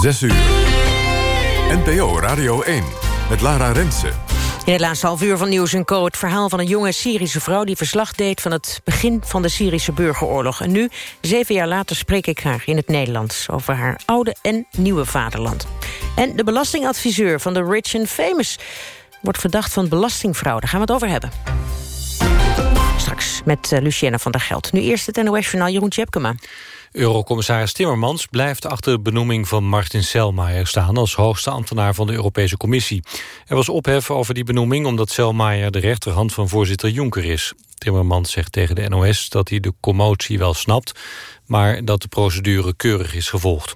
6 uur. NPO Radio 1 met Lara Rensen. In het laatste half uur van Nieuws Co. het verhaal van een jonge Syrische vrouw... die verslag deed van het begin van de Syrische burgeroorlog. En nu, zeven jaar later, spreek ik haar in het Nederlands... over haar oude en nieuwe vaderland. En de belastingadviseur van de Rich and Famous... wordt verdacht van belastingfraude. Daar gaan we het over hebben. Straks met uh, Lucienne van der Geld. Nu eerst het NOS-journaal Jeroen Tjepkema. Eurocommissaris Timmermans blijft achter de benoeming van Martin Selmayr staan als hoogste ambtenaar van de Europese Commissie. Er was ophef over die benoeming omdat Selmayr de rechterhand van voorzitter Juncker is. Timmermans zegt tegen de NOS dat hij de commotie wel snapt, maar dat de procedure keurig is gevolgd.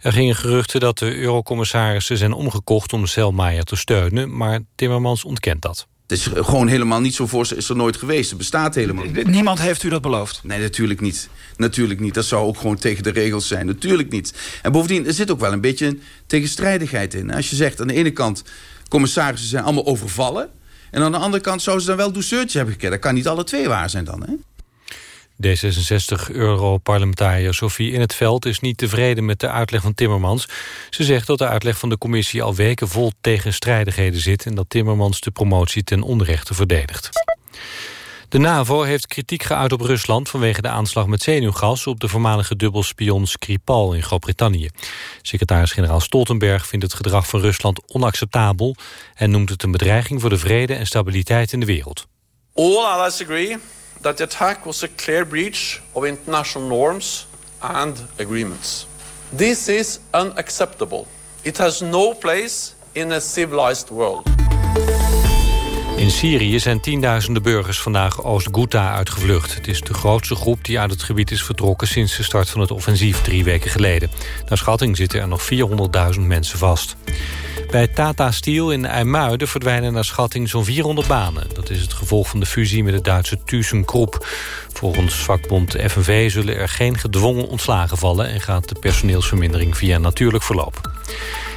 Er gingen geruchten dat de eurocommissarissen zijn omgekocht om Selmayr te steunen, maar Timmermans ontkent dat. Het is gewoon helemaal niet zo voor is er nooit geweest. Het bestaat helemaal niet. Niemand heeft u dat beloofd? Nee, natuurlijk niet. Natuurlijk niet. Dat zou ook gewoon tegen de regels zijn. Natuurlijk niet. En bovendien, er zit ook wel een beetje een tegenstrijdigheid in. Als je zegt, aan de ene kant... commissarissen zijn allemaal overvallen... en aan de andere kant zouden ze dan wel douceurtjes hebben gekregen. Dat kan niet alle twee waar zijn dan, hè? D66-europarlementariër Sophie In het Veld is niet tevreden met de uitleg van Timmermans. Ze zegt dat de uitleg van de commissie al weken vol tegenstrijdigheden zit... en dat Timmermans de promotie ten onrechte verdedigt. De NAVO heeft kritiek geuit op Rusland vanwege de aanslag met zenuwgas op de voormalige dubbelspion Skripal in Groot-Brittannië. Secretaris-generaal Stoltenberg vindt het gedrag van Rusland onacceptabel en noemt het een bedreiging voor de vrede en stabiliteit in de wereld. All allies agree that the attack was a clear breach of international norms and agreements. This is unacceptable. It has no place in a civilized world. In Syrië zijn tienduizenden burgers vandaag Oost-Ghouta uitgevlucht. Het is de grootste groep die uit het gebied is vertrokken... sinds de start van het offensief drie weken geleden. Naar schatting zitten er nog 400.000 mensen vast. Bij Tata Steel in IJmuiden verdwijnen naar schatting zo'n 400 banen. Dat is het gevolg van de fusie met het Duitse ThyssenKrupp. Volgens vakbond FNV zullen er geen gedwongen ontslagen vallen... en gaat de personeelsvermindering via natuurlijk verloop.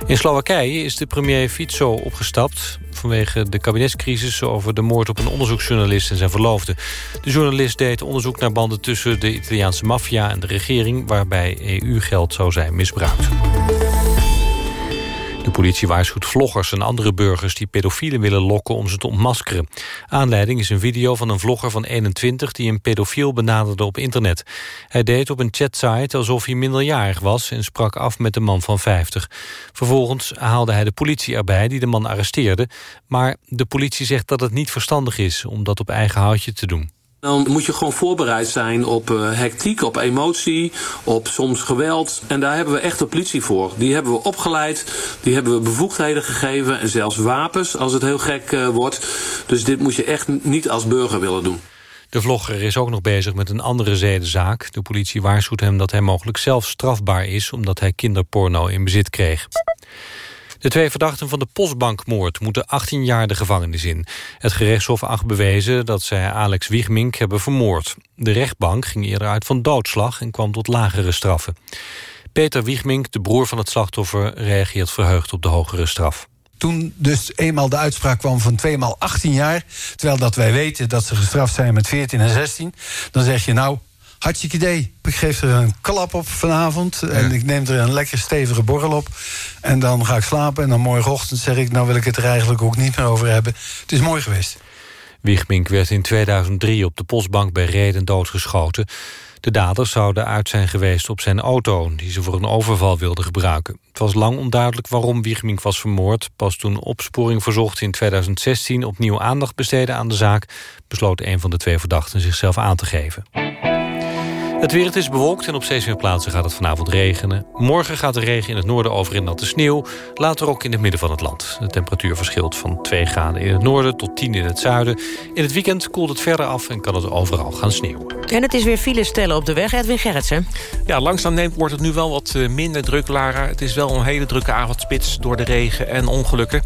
In Slowakije is de premier Fico opgestapt vanwege de kabinetscrisis over de moord op een onderzoeksjournalist en zijn verloofde. De journalist deed onderzoek naar banden tussen de Italiaanse maffia en de regering waarbij EU-geld zou zijn misbruikt. De politie waarschuwt vloggers en andere burgers die pedofielen willen lokken om ze te ontmaskeren. Aanleiding is een video van een vlogger van 21 die een pedofiel benaderde op internet. Hij deed op een chatsite alsof hij minderjarig was en sprak af met de man van 50. Vervolgens haalde hij de politie erbij die de man arresteerde. Maar de politie zegt dat het niet verstandig is om dat op eigen houtje te doen. Dan moet je gewoon voorbereid zijn op uh, hectiek, op emotie, op soms geweld. En daar hebben we echt de politie voor. Die hebben we opgeleid, die hebben we bevoegdheden gegeven en zelfs wapens als het heel gek uh, wordt. Dus dit moet je echt niet als burger willen doen. De vlogger is ook nog bezig met een andere zedenzaak. De politie waarschuwt hem dat hij mogelijk zelf strafbaar is... omdat hij kinderporno in bezit kreeg. De twee verdachten van de postbankmoord moeten 18 jaar de gevangenis in. Het gerechtshof acht bewezen dat zij Alex Wiegmink hebben vermoord. De rechtbank ging eerder uit van doodslag en kwam tot lagere straffen. Peter Wiegmink, de broer van het slachtoffer, reageert verheugd op de hogere straf toen dus eenmaal de uitspraak kwam van 2 maal 18 jaar... terwijl dat wij weten dat ze gestraft zijn met 14 en 16... dan zeg je nou, hartstikke idee. Ik geef er een klap op vanavond. En ik neem er een lekker stevige borrel op. En dan ga ik slapen. En dan morgenochtend zeg ik... nou wil ik het er eigenlijk ook niet meer over hebben. Het is mooi geweest. Wiegmink werd in 2003 op de postbank bij Reden doodgeschoten. De daders zouden uit zijn geweest op zijn auto... die ze voor een overval wilden gebruiken. Het was lang onduidelijk waarom Wiegmink was vermoord. Pas toen opsporing verzocht in 2016 opnieuw aandacht besteden aan de zaak... besloot een van de twee verdachten zichzelf aan te geven. Het weer het is bewolkt en op steeds meer plaatsen gaat het vanavond regenen. Morgen gaat de regen in het noorden over in natte sneeuw. Later ook in het midden van het land. De temperatuur verschilt van 2 graden in het noorden tot 10 in het zuiden. In het weekend koelt het verder af en kan het overal gaan sneeuwen. En het is weer file stellen op de weg, Edwin Gerritsen. Ja, langzaam neemt wordt het nu wel wat eh, minder druk, Lara. Het is wel een hele drukke avondspits door de regen en ongelukken.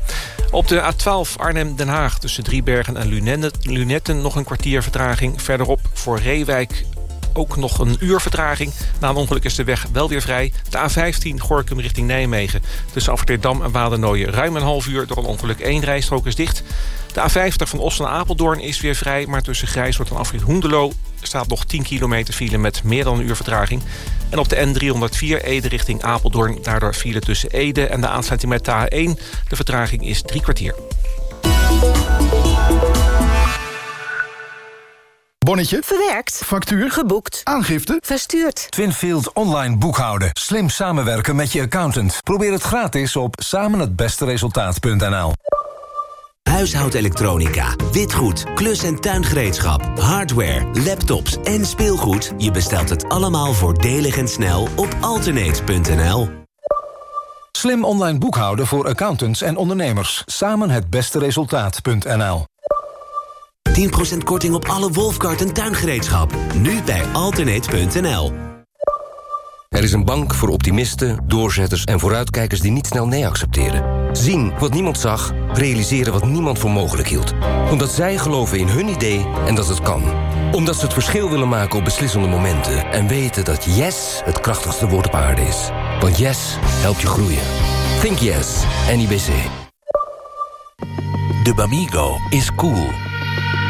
Op de A12 Arnhem-Den Haag tussen Driebergen en Lunetten nog een kwartier vertraging. Verderop voor Reewijk ook nog een uur vertraging. Na een ongeluk is de weg wel weer vrij. De A15 Gorkum richting Nijmegen. Tussen Afriterdam en Wadernooien ruim een half uur... door een ongeluk één rijstrook is dicht. De A50 van Oslo naar Apeldoorn is weer vrij... maar tussen Grijshoort en Afrit Hoendelo staat nog 10 kilometer file... met meer dan een uur vertraging. En op de N304 Ede richting Apeldoorn... daardoor file tussen Ede en de aansluiting met de A1. De vertraging is drie kwartier. Bonnetje. Verwerkt. Factuur. Geboekt. Aangifte. Verstuurd. Twinfield online boekhouden. Slim samenwerken met je accountant. Probeer het gratis op samenhetbesteresultaat.nl Huishoudelektronica, witgoed, klus- en tuingereedschap, hardware, laptops en speelgoed. Je bestelt het allemaal voordelig en snel op alternate.nl. Slim online boekhouden voor accountants en ondernemers. Samen het beste resultaat.nl 10% korting op alle Wolfkart en tuingereedschap. Nu bij alternate.nl. Er is een bank voor optimisten, doorzetters en vooruitkijkers die niet snel nee accepteren. Zien wat niemand zag, realiseren wat niemand voor mogelijk hield. Omdat zij geloven in hun idee en dat het kan. Omdat ze het verschil willen maken op beslissende momenten. En weten dat yes het krachtigste woord op aarde is. Want yes helpt je groeien. Think yes, NIBC. De Bamigo is cool.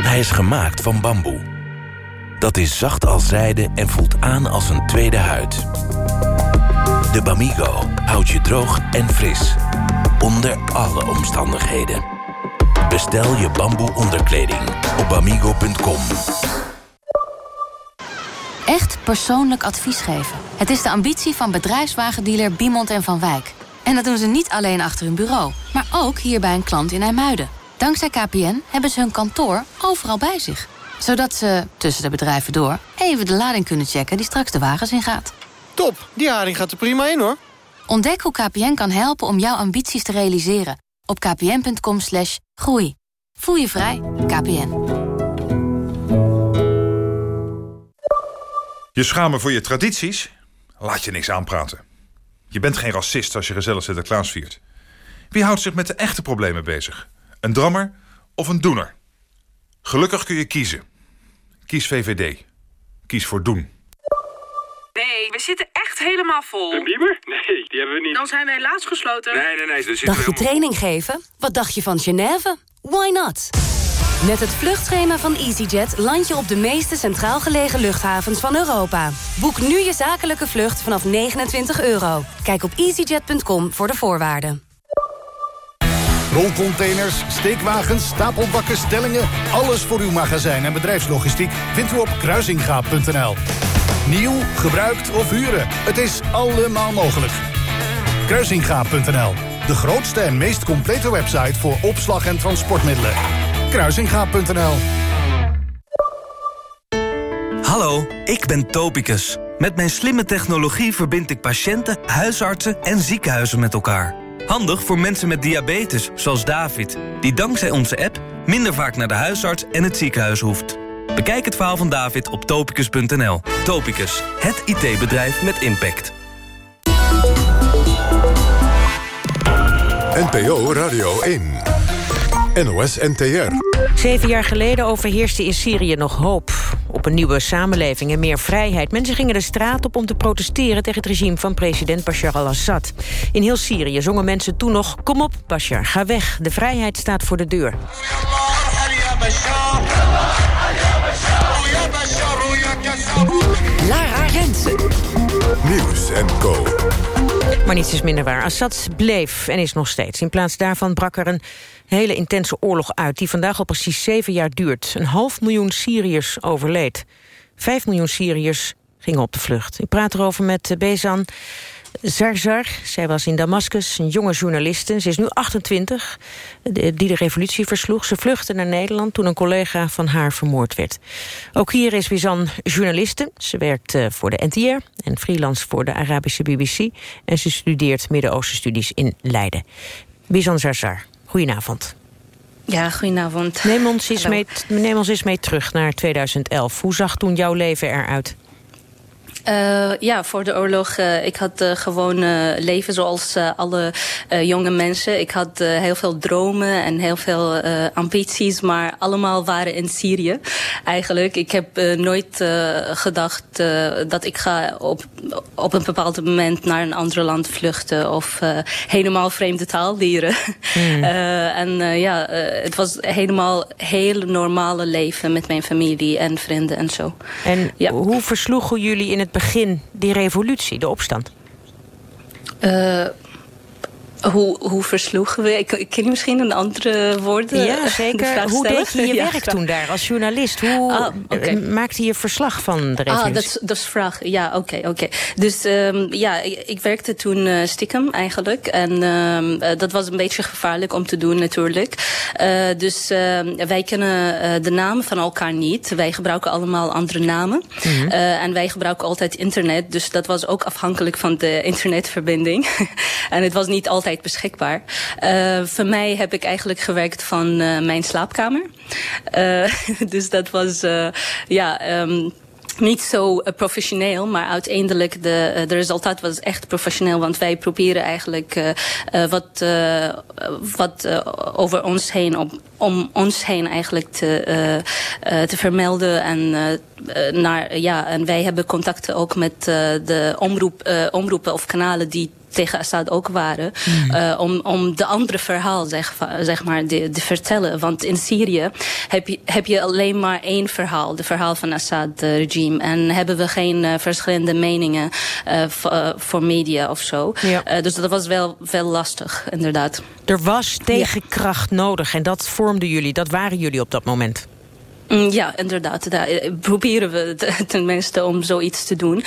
Hij is gemaakt van bamboe. Dat is zacht als zijde en voelt aan als een tweede huid. De Bamigo houdt je droog en fris. Onder alle omstandigheden. Bestel je bamboe onderkleding op bamigo.com. Echt persoonlijk advies geven. Het is de ambitie van bedrijfswagendealer Biemond en Van Wijk. En dat doen ze niet alleen achter hun bureau, maar ook hier bij een klant in IJmuiden. Dankzij KPN hebben ze hun kantoor overal bij zich. Zodat ze, tussen de bedrijven door, even de lading kunnen checken die straks de wagens ingaat. Top, die haring gaat er prima in hoor. Ontdek hoe KPN kan helpen om jouw ambities te realiseren. Op kpn.com slash groei. Voel je vrij, KPN. Je schamen voor je tradities? Laat je niks aanpraten. Je bent geen racist als je gezellig Sinterklaas viert. Wie houdt zich met de echte problemen bezig? Een drammer of een doener? Gelukkig kun je kiezen. Kies VVD. Kies voor doen. Nee, we zitten echt helemaal vol. Een bieber? Nee, die hebben we niet. Dan zijn we helaas gesloten. Nee, nee, nee. Dus Dagje training geven? Wat dacht je van Genève? Why not? Met het vluchtschema van EasyJet land je op de meeste centraal gelegen luchthavens van Europa. Boek nu je zakelijke vlucht vanaf 29 euro. Kijk op easyjet.com voor de voorwaarden. Rolcontainers, steekwagens, stapelbakken, stellingen... alles voor uw magazijn en bedrijfslogistiek vindt u op kruisingaap.nl. Nieuw, gebruikt of huren, het is allemaal mogelijk. Kruisingaap.nl, de grootste en meest complete website... voor opslag en transportmiddelen. Kruisingaap.nl Hallo, ik ben Topicus. Met mijn slimme technologie verbind ik patiënten, huisartsen en ziekenhuizen met elkaar. Handig voor mensen met diabetes, zoals David... die dankzij onze app minder vaak naar de huisarts en het ziekenhuis hoeft. Bekijk het verhaal van David op topicus.nl. Topicus, het IT-bedrijf met impact. NPO Radio 1. NOS NTR. Zeven jaar geleden overheerste in Syrië nog hoop op een nieuwe samenleving en meer vrijheid. Mensen gingen de straat op om te protesteren tegen het regime van president Bashar al-Assad. In heel Syrië zongen mensen toen nog, kom op Bashar, ga weg, de vrijheid staat voor de deur. Lara Rensen. Nieuws en Co. Maar niets is minder waar. Assad bleef en is nog steeds. In plaats daarvan brak er een hele intense oorlog uit... die vandaag al precies zeven jaar duurt. Een half miljoen Syriërs overleed. Vijf miljoen Syriërs gingen op de vlucht. Ik praat erover met Bezan Zarzar. Zij was in Damascus, een jonge journaliste. Ze is nu 28, die de revolutie versloeg. Ze vluchtte naar Nederland toen een collega van haar vermoord werd. Ook hier is Bizan journaliste. Ze werkt eh, voor de NTR en freelance voor de Arabische BBC. En ze studeert Midden-Oosten studies in Leiden. Bizan Zarzar, goedenavond. Ja, goedenavond. Neem ons, eens mee, neem ons eens mee terug naar 2011. Hoe zag toen jouw leven eruit? Uh, ja, voor de oorlog, uh, ik had uh, gewoon leven zoals alle jonge mensen. Ik had heel veel dromen en heel veel ambities, maar allemaal waren in Syrië eigenlijk. Ik heb nooit gedacht dat ik ga op, op een bepaald moment naar een ander land vluchten of helemaal vreemde taal leren. Mm. en ja, het was helemaal heel normale leven met mijn familie en vrienden en zo. En ja. hoe versloegen jullie in het begin die revolutie, de opstand? Uh, hoe, hoe versloegen we? Ik, ken misschien een andere woorden. Ja, zeker. Hoe deed je je werk toen daar als journalist? Hoe ah, maakte je verslag van de revolutie? Ah, dat, dat is vraag. Ja, oké. Okay, oké. Dus um, ja, ik, ik, werkte toen uh, stiekem eigenlijk. En um, dat was een beetje gevaarlijk om te doen natuurlijk. Uh, dus uh, wij kennen de namen van elkaar niet. Wij gebruiken allemaal andere namen. Mm -hmm. en wij gebruiken altijd internet. Dus dat was ook afhankelijk van de internetverbinding. en het was niet altijd beschikbaar. Uh, voor mij heb ik eigenlijk gewerkt van uh, mijn slaapkamer. Uh, dus dat was, ja... Um, niet zo professioneel, maar uiteindelijk de, de resultaat was echt professioneel. Want wij proberen eigenlijk wat, wat over ons heen, op, om ons heen eigenlijk te, te vermelden. En, naar, ja, en wij hebben contacten ook met de omroep, omroepen of kanalen die tegen Assad ook waren. Mm. Uh, om, om de andere verhaal zeg, zeg maar, te vertellen. Want in Syrië heb je, heb je alleen maar één verhaal. De verhaal van Assad-regime. En hebben we geen uh, verschillende meningen voor media of zo. Ja. dus dat was wel, wel lastig, inderdaad. Er was tegenkracht ja. nodig en dat vormden jullie. Dat waren jullie op dat moment. Mm, ja, inderdaad. Daar eh, proberen we tenminste om zoiets te doen.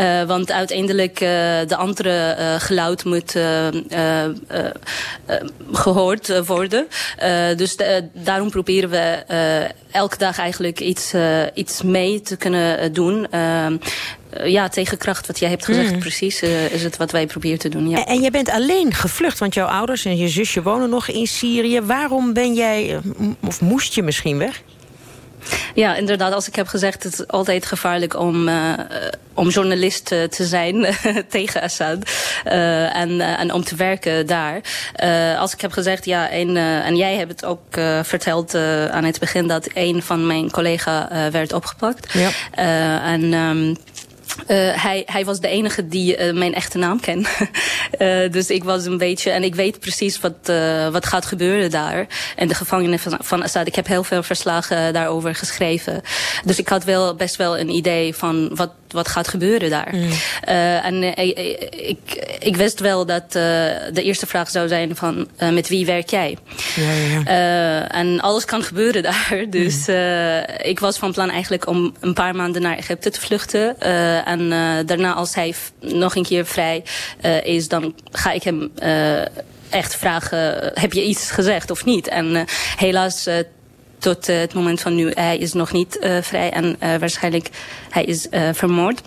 Uh, want uiteindelijk uh, de andere uh, geluid moet gehoord worden. dus de, daarom proberen we elke dag eigenlijk iets, iets mee te kunnen doen ja, tegenkracht, wat jij hebt gezegd, mm. precies, is het wat wij proberen te doen. Ja. En, en je bent alleen gevlucht, want jouw ouders en je zusje wonen nog in Syrië. Waarom ben jij, of moest je misschien weg? Ja, inderdaad. Als ik heb gezegd, het is altijd gevaarlijk om, uh, om journalist te zijn tegen Assad. Uh, en, en om te werken daar. als ik heb gezegd, ja, en, en jij hebt het ook verteld aan het begin... dat een van mijn collega werd opgepakt. Ja. en... Um, uh, hij, hij was de enige die uh, mijn echte naam kent. uh, dus ik was een beetje... En ik weet precies wat, wat gaat gebeuren daar. En de gevangenis van, van Assad. Ik heb heel veel verslagen daarover geschreven. Dus ik had wel best wel een idee van wat, wat gaat gebeuren daar. Mm. en ik, ik wist wel dat de eerste vraag zou zijn van... met wie werk jij? Ja, ja. en alles kan gebeuren daar. Dus mm. ik was van plan eigenlijk om een paar maanden naar Egypte te vluchten en daarna als hij nog een keer vrij is, dan ga ik hem echt vragen, heb je iets gezegd of niet? En helaas tot het moment van nu, hij is nog niet vrij en waarschijnlijk hij is vermoord.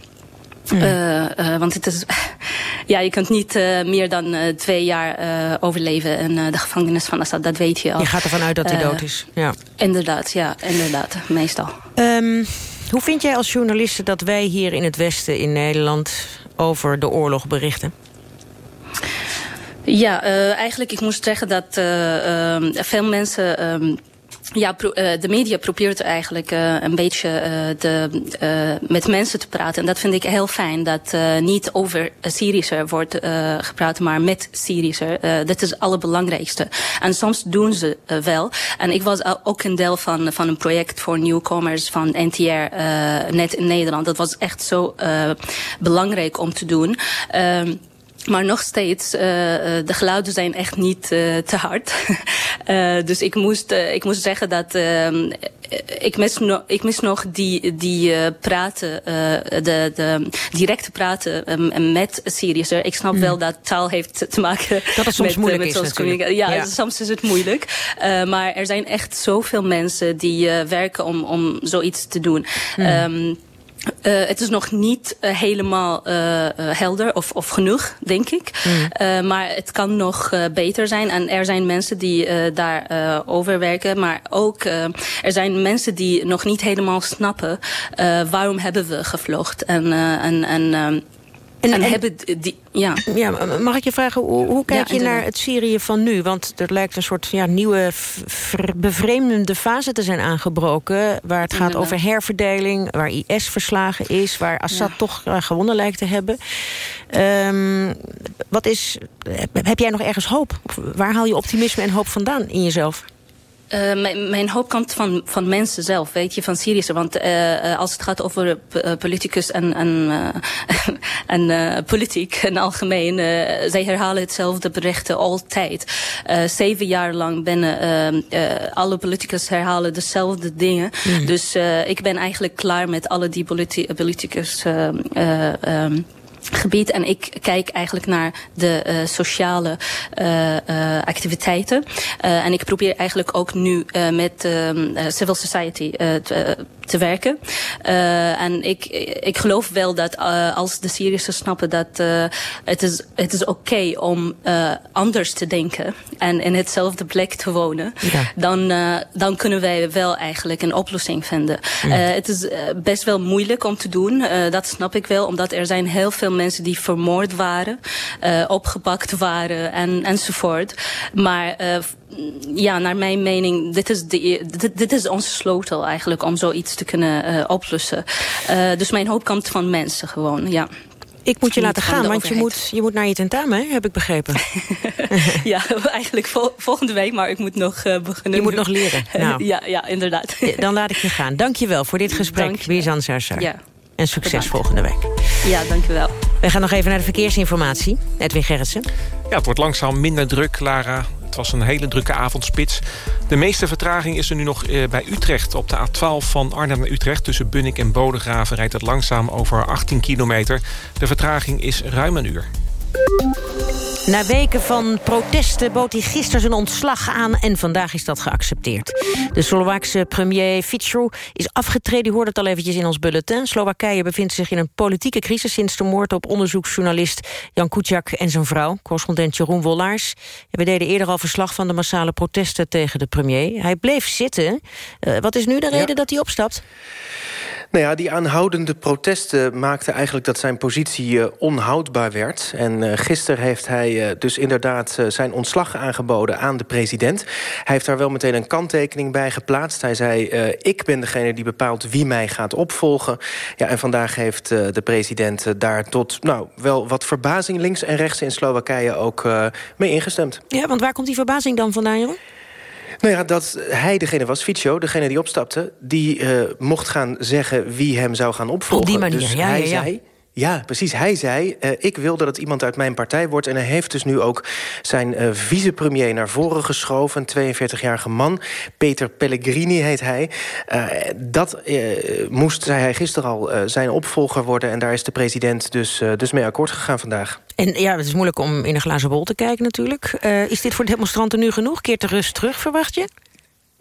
Mm. Uh, uh, want het is, ja, je kunt niet uh, meer dan twee jaar overleven in de gevangenis van Assad. Dat weet je al. Je gaat ervan uit dat hij dood is. Ja. Inderdaad, ja, inderdaad, meestal. Um, hoe vind jij als journaliste dat wij hier in het Westen in Nederland over de oorlog berichten? Ja, eigenlijk ik moest zeggen dat uh, veel mensen... Um, ja, eh, de media probeert eigenlijk uh, een beetje uh, de, met mensen te praten. En dat vind ik heel fijn. Dat niet over Syrische wordt gepraat, maar met Syrische. dat is het allerbelangrijkste. En soms doen ze wel. En ik was ook een deel van, van een project voor nieuwkomers van NTR net in Nederland. Dat was echt zo belangrijk om te doen. Ehm, maar nog steeds, uh, de geluiden zijn echt niet uh, te hard. uh, dus ik moest, ik moest zeggen dat ehm, ik, mis no ik mis nog die, die praten, de, de directe praten um, met Syriërs. Ik snap mm. wel dat taal heeft te maken dat het soms met, moeilijk met is ja, ja, soms is het moeilijk. maar er zijn echt zoveel mensen die werken om, om zoiets te doen. Mm. Um, Uh, het is nog niet uh, helemaal uh, helder of, of genoeg, denk ik. Mm. maar het kan nog beter zijn. En er zijn mensen die daar over werken. Maar ook er zijn mensen die nog niet helemaal snappen... waarom hebben we gevlocht. En, en, en en, en, hebben die, ja. ja. Mag ik je vragen, hoe, hoe kijk ja, je naar het Syrië van nu? Want er lijkt een soort ja, nieuwe bevreemdende fase te zijn aangebroken... waar het gaat over herverdeling, waar IS verslagen is... waar Assad toch uh, gewonnen lijkt te hebben. Um, wat is, heb jij nog ergens hoop? Waar haal je optimisme en hoop vandaan in jezelf? Uh, mijn, mijn, hoop komt van, van mensen zelf, weet je, van Syrische. Want uh, als het gaat over politicus en, en, en politiek in algemeen, zij herhalen hetzelfde berichten altijd. zeven jaar lang binnen alle politicus herhalen dezelfde dingen. Mm. Dus ik ben eigenlijk klaar met alle die politi politicus... Um, gebied. En ik kijk eigenlijk naar de uh, sociale uh, uh, activiteiten. en ik probeer eigenlijk ook nu met civil society te, werken. en ik, ik geloof wel dat als de Syriërs snappen dat het is, het is oké okay om anders te denken en in hetzelfde plek te wonen, ja. dan, dan kunnen wij wel eigenlijk een oplossing vinden. Ja. het is best wel moeilijk om te doen, dat snap ik wel, omdat er zijn heel veel mensen die vermoord waren, uh, opgepakt waren en, enzovoort. Maar uh, ja, naar mijn mening, dit is, de, e-, dit, dit, is onze sleutel eigenlijk om zoiets te kunnen uh, oplossen. dus mijn hoop komt van mensen gewoon, ja. Ik moet je laten gaan, want je moet, je moet naar je tentamen, heb ik begrepen. ja, eigenlijk vol, volgende week, maar ik moet nog uh, beginnen. Je moet nog leren. Nou. ja, ja, inderdaad. Dan laat ik je gaan. Dank je wel voor dit gesprek, Bizan Sarsar. Ja. En succes volgende week. Ja, dankjewel. We gaan nog even naar de verkeersinformatie. Edwin Gerritsen. Ja, het wordt langzaam minder druk, Lara. Het was een hele drukke avondspits. De meeste vertraging is er nu nog eh, bij Utrecht. Op de A12 van Arnhem naar Utrecht tussen Bunnik en Bodegraven... rijdt het langzaam over 18 kilometer. De vertraging is ruim een uur. Na weken van protesten bood hij gisteren zijn ontslag aan... en vandaag is dat geaccepteerd. De Slovaakse premier Fico is afgetreden. U hoorde het al eventjes in ons bulletin. Slowakije bevindt zich in een politieke crisis... sinds de moord op onderzoeksjournalist Jan Kuciak en zijn vrouw... correspondent Jeroen Wollaars. We deden eerder al verslag van de massale protesten tegen de premier. Hij bleef zitten. Uh, wat is nu de reden ja. dat hij opstapt? Nou ja, die aanhoudende protesten maakten eigenlijk dat zijn positie uh, onhoudbaar werd. En uh, gisteren heeft hij uh, dus inderdaad zijn ontslag aangeboden aan de president. Hij heeft daar wel meteen een kanttekening bij geplaatst. Hij zei, ik ben degene die bepaalt wie mij gaat opvolgen. Ja, en vandaag heeft de president daar tot nou, wel wat verbazing links en rechts in Slowakije ook mee ingestemd. Ja, want waar komt die verbazing dan vandaan, Jeroen? Nou ja, dat hij degene was, Fico, degene die opstapte... die uh, mocht gaan zeggen wie hem zou gaan opvolgen. Op die manier, dus ja, hij ja, ja. zei... Ja, precies. Hij zei, uh, ik wil dat het iemand uit mijn partij wordt. En hij heeft dus nu ook zijn uh, vicepremier naar voren geschoven. Een 42-jarige man. Peter Pellegrini heet hij. Uh, dat moest, zei hij gisteren al, zijn opvolger worden. En daar is de president dus, dus mee akkoord gegaan vandaag. En ja, het is moeilijk om in een glazen bol te kijken natuurlijk. is dit voor de demonstranten nu genoeg? Keert de rust terug, verwacht je?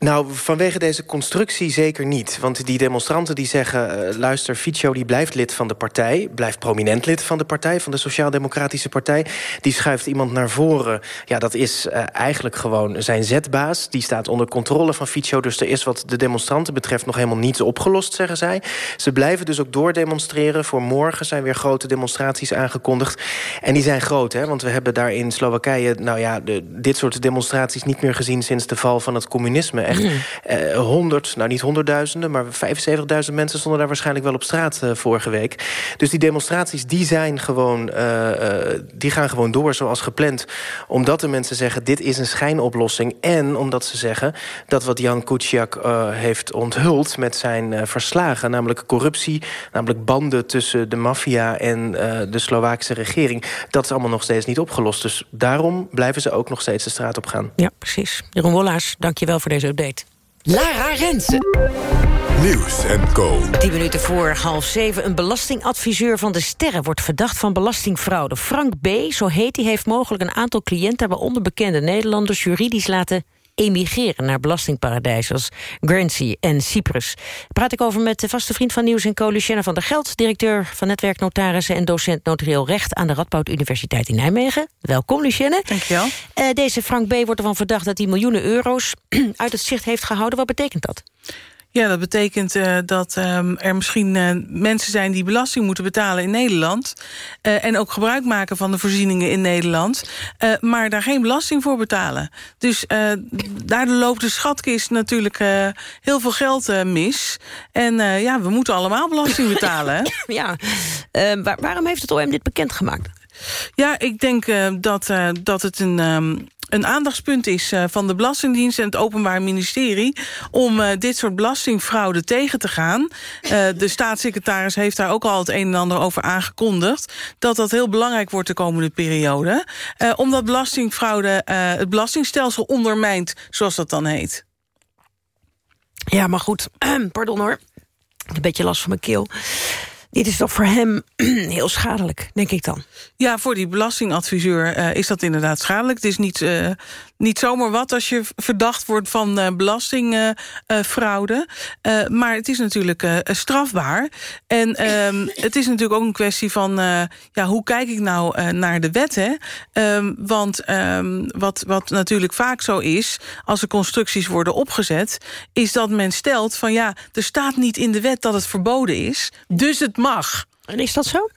Nou, vanwege deze constructie zeker niet. Want die demonstranten die zeggen... Uh, luister, Fico die blijft lid van de partij... blijft prominent lid van de partij, van de Sociaal-Democratische Partij. Die schuift iemand naar voren. Ja, dat is uh, eigenlijk gewoon zijn zetbaas. Die staat onder controle van Fico. Dus er is wat de demonstranten betreft nog helemaal niets opgelost, zeggen zij. Ze blijven dus ook doordemonstreren. Voor morgen zijn weer grote demonstraties aangekondigd. En die zijn groot, hè. Want we hebben daar in Slowakije... nou ja, dit soort demonstraties niet meer gezien... sinds de val van het communisme echt honderd, uh, nou niet honderdduizenden... maar 75.000 mensen stonden daar waarschijnlijk wel op straat uh, vorige week. Dus die demonstraties die zijn gewoon, uh, die gaan gewoon door zoals gepland. Omdat de mensen zeggen, dit is een schijnoplossing. En omdat ze zeggen dat wat Jan Kuciak heeft onthuld... met zijn verslagen, namelijk corruptie... namelijk banden tussen de maffia en de Slovaakse regering... dat is allemaal nog steeds niet opgelost. Dus daarom blijven ze ook nog steeds de straat op gaan. Ja, precies. Jeroen Wollaars, dank je wel voor deze update. Lara Rensen. Nieuws en Co. Tien minuten voor half zeven. Een belastingadviseur van de Sterren wordt verdacht van belastingfraude. Frank B., zo heet hij, heeft mogelijk een aantal cliënten... waaronder bekende Nederlanders juridisch laten emigreren naar belastingparadijzen als Guernsey en Cyprus. Daar praat ik over met de vaste vriend van Nieuws en Co, Lucienne van der Geld, directeur van Netwerk Notarissen en docent notarieel recht aan de Radboud Universiteit in Nijmegen. Welkom, Lucienne. Dankjewel. Uh, deze Frank B. wordt ervan verdacht dat hij miljoenen euro's uit het zicht heeft gehouden. Wat betekent dat? Ja, dat betekent uh, dat um, er misschien uh, mensen zijn die belasting moeten betalen in Nederland. Uh, en ook gebruik maken van de voorzieningen in Nederland. maar daar geen belasting voor betalen. Dus daardoor loopt de schatkist natuurlijk heel veel geld mis. En ja, we moeten allemaal belasting betalen. Hè? ja, waar, waarom heeft het OM dit bekendgemaakt? Ja, ik denk dat, dat het een... Um, een aandachtspunt is uh, van de Belastingdienst en het Openbaar Ministerie... om uh, dit soort belastingfraude tegen te gaan. Uh, de staatssecretaris heeft daar ook al het een en ander over aangekondigd... dat dat heel belangrijk wordt de komende periode. omdat belastingfraude het belastingstelsel ondermijnt, zoals dat dan heet. Ja, maar goed, pardon hoor. Een beetje last van mijn keel. Dit is toch voor hem heel schadelijk, denk ik dan? Ja, voor die belastingadviseur uh, is dat inderdaad schadelijk. Het is niet, uh, niet zomaar wat als je verdacht wordt van uh, belastingfraude. maar het is natuurlijk strafbaar. En ehm, het is natuurlijk ook een kwestie van... ja, hoe kijk ik nou naar de wet, hè? Um, want um, wat, wat natuurlijk vaak zo is... als er constructies worden opgezet... is dat men stelt van ja, er staat niet in de wet dat het verboden is. Dus het mag. En is dat zo?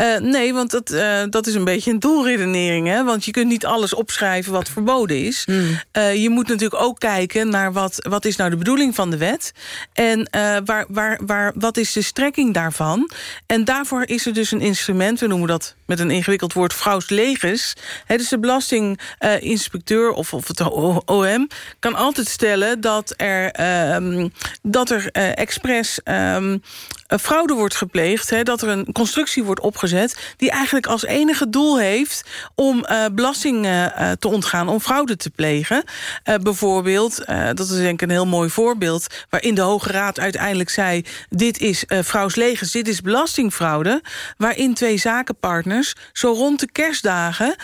Uh, nee, want dat, uh, dat is een beetje een doelredenering. Hè? Want je kunt niet alles opschrijven wat verboden is. Mm. Uh, je moet natuurlijk ook kijken naar wat, wat is nou de bedoeling van de wet. En waar, waar, waar, wat is de strekking daarvan. En daarvoor is er dus een instrument. We noemen dat met een ingewikkeld woord vrouwslegers. Hè, dus de belastinginspecteur of, of het OM kan altijd stellen... dat er, ehm, dat er expres um, fraude wordt gepleegd. Hè, dat er een constructie wordt opgezet... die eigenlijk als enige doel heeft om uh, belasting uh, te ontgaan... om fraude te plegen. Uh, bijvoorbeeld, dat is denk ik een heel mooi voorbeeld... waarin de Hoge Raad uiteindelijk zei... dit is vrouwslegers, dit is belastingfraude... waarin twee zakenpartners zo rond de kerstdagen...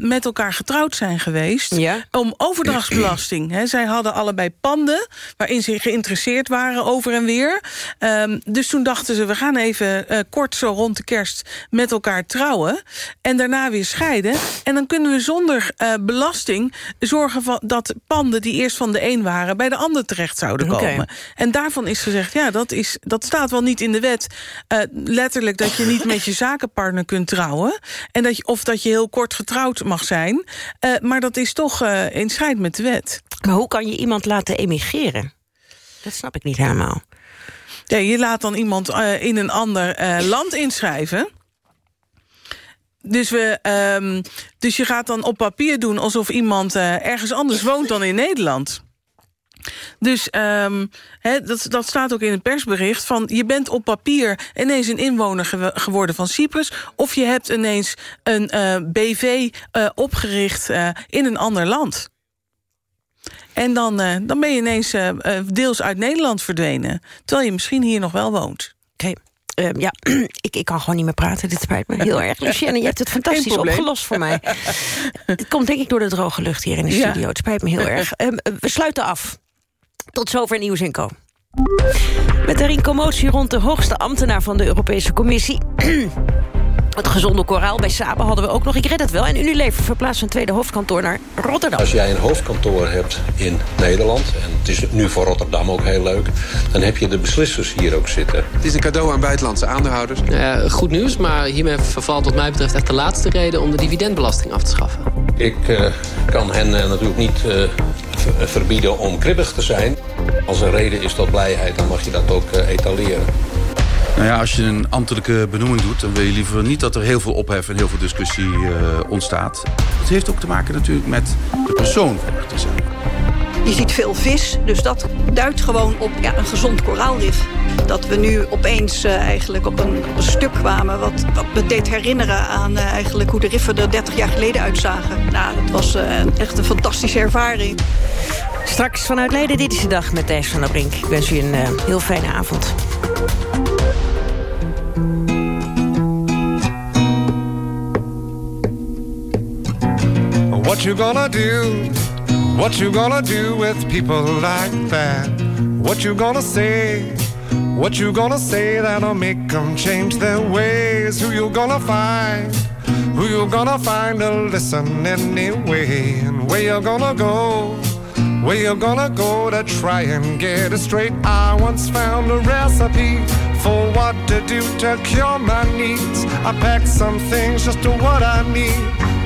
met elkaar getrouwd zijn geweest... Ja. om overdrachtsbelasting. Hè. Zij hadden allebei panden waarin ze geïnteresseerd waren over en weer. Um, dus toen dachten ze, we gaan even uh, kort zo rond de kerst met elkaar trouwen. En daarna weer scheiden. En dan kunnen we zonder uh, belasting zorgen van dat panden die eerst van de een waren... bij de ander terecht zouden komen. Okay. En daarvan is gezegd, ja, dat, is, dat staat wel niet in de wet. Uh, letterlijk dat je niet met je zakenpartner kunt trouwen. En dat je, of dat je heel kort getrouwd mag zijn. maar dat is toch in strijd met de wet. Maar hoe kan je iemand laten emigreren? Dat snap ik niet helemaal. Je laat dan iemand uh, in een ander uh, land inschrijven. Dus, we, um, dus je gaat dan op papier doen alsof iemand uh, ergens anders woont dan in Nederland. Dus he, dat, dat staat ook in het persbericht... van je bent op papier ineens een inwoner ge geworden van Cyprus... of je hebt ineens een BV opgericht in een ander land. En dan, uh, dan ben je ineens uh, deels uit Nederland verdwenen. Terwijl je misschien hier nog wel woont. Oké. Okay. Uh, ja, ik, ik kan gewoon niet meer praten. Dit spijt me heel erg. Lucienne, je hebt het fantastisch opgelost voor mij. het komt denk ik door de droge lucht hier in de studio. Ja. Het spijt me heel erg. Uh, we sluiten af. Tot zover Nieuws in Co. Met een commotie rond de hoogste ambtenaar van de Europese Commissie... Het gezonde koraal bij Saba hadden we ook nog. Ik red het wel. En Unilever verplaatst zijn tweede hoofdkantoor naar Rotterdam. Als jij een hoofdkantoor hebt in Nederland... en het is nu voor Rotterdam ook heel leuk... dan heb je de beslissers hier ook zitten. Het is een cadeau aan buitenlandse aandeelhouders. Uh, goed nieuws, maar hiermee vervalt wat mij betreft echt de laatste reden... om de dividendbelasting af te schaffen. Ik uh, kan hen uh, natuurlijk niet verbieden om kribbig te zijn. Als er reden is tot blijheid, dan mag je dat ook etaleren. Nou ja, als je een ambtelijke benoeming doet... dan wil je liever niet dat er heel veel ophef en heel veel discussie uh, ontstaat. Het heeft ook te maken natuurlijk met de persoon van de zaak. Je ziet veel vis, dus dat duidt gewoon op ja, een gezond koraalrif. Dat we nu opeens uh, eigenlijk op een, op een, stuk kwamen... wat, wat me deed herinneren aan uh, eigenlijk hoe de riffen er 30 jaar geleden uitzagen. Nou, dat was uh, echt een fantastische ervaring. Straks vanuit Leiden, dit is de dag met Thijs van der Brink. Ik wens u een heel fijne avond. What you gonna do What you gonna do with people like that? What you gonna say? What you gonna say that'll make them change their ways? Who you gonna find? Who you gonna find to listen anyway? And where you gonna go? Where you gonna go to try and get it straight? I once found a recipe for what to do to cure my needs. I packed some things just to what I need.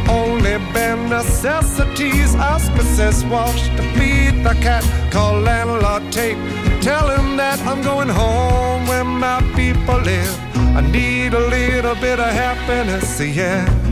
Only bare necessities. Ask Mrs. Walsh to feed the cat. Call landlord Tate. Tell him that I'm going home where my people live. I need a little bit of happiness, yeah.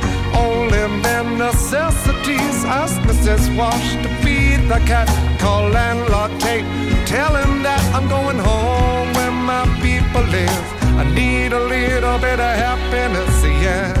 only bare necessities. Ask Mrs. Wash to feed the cat. Call landlord Tate. Tell him that I'm going home where my people live. I need a little bit of happiness, yeah.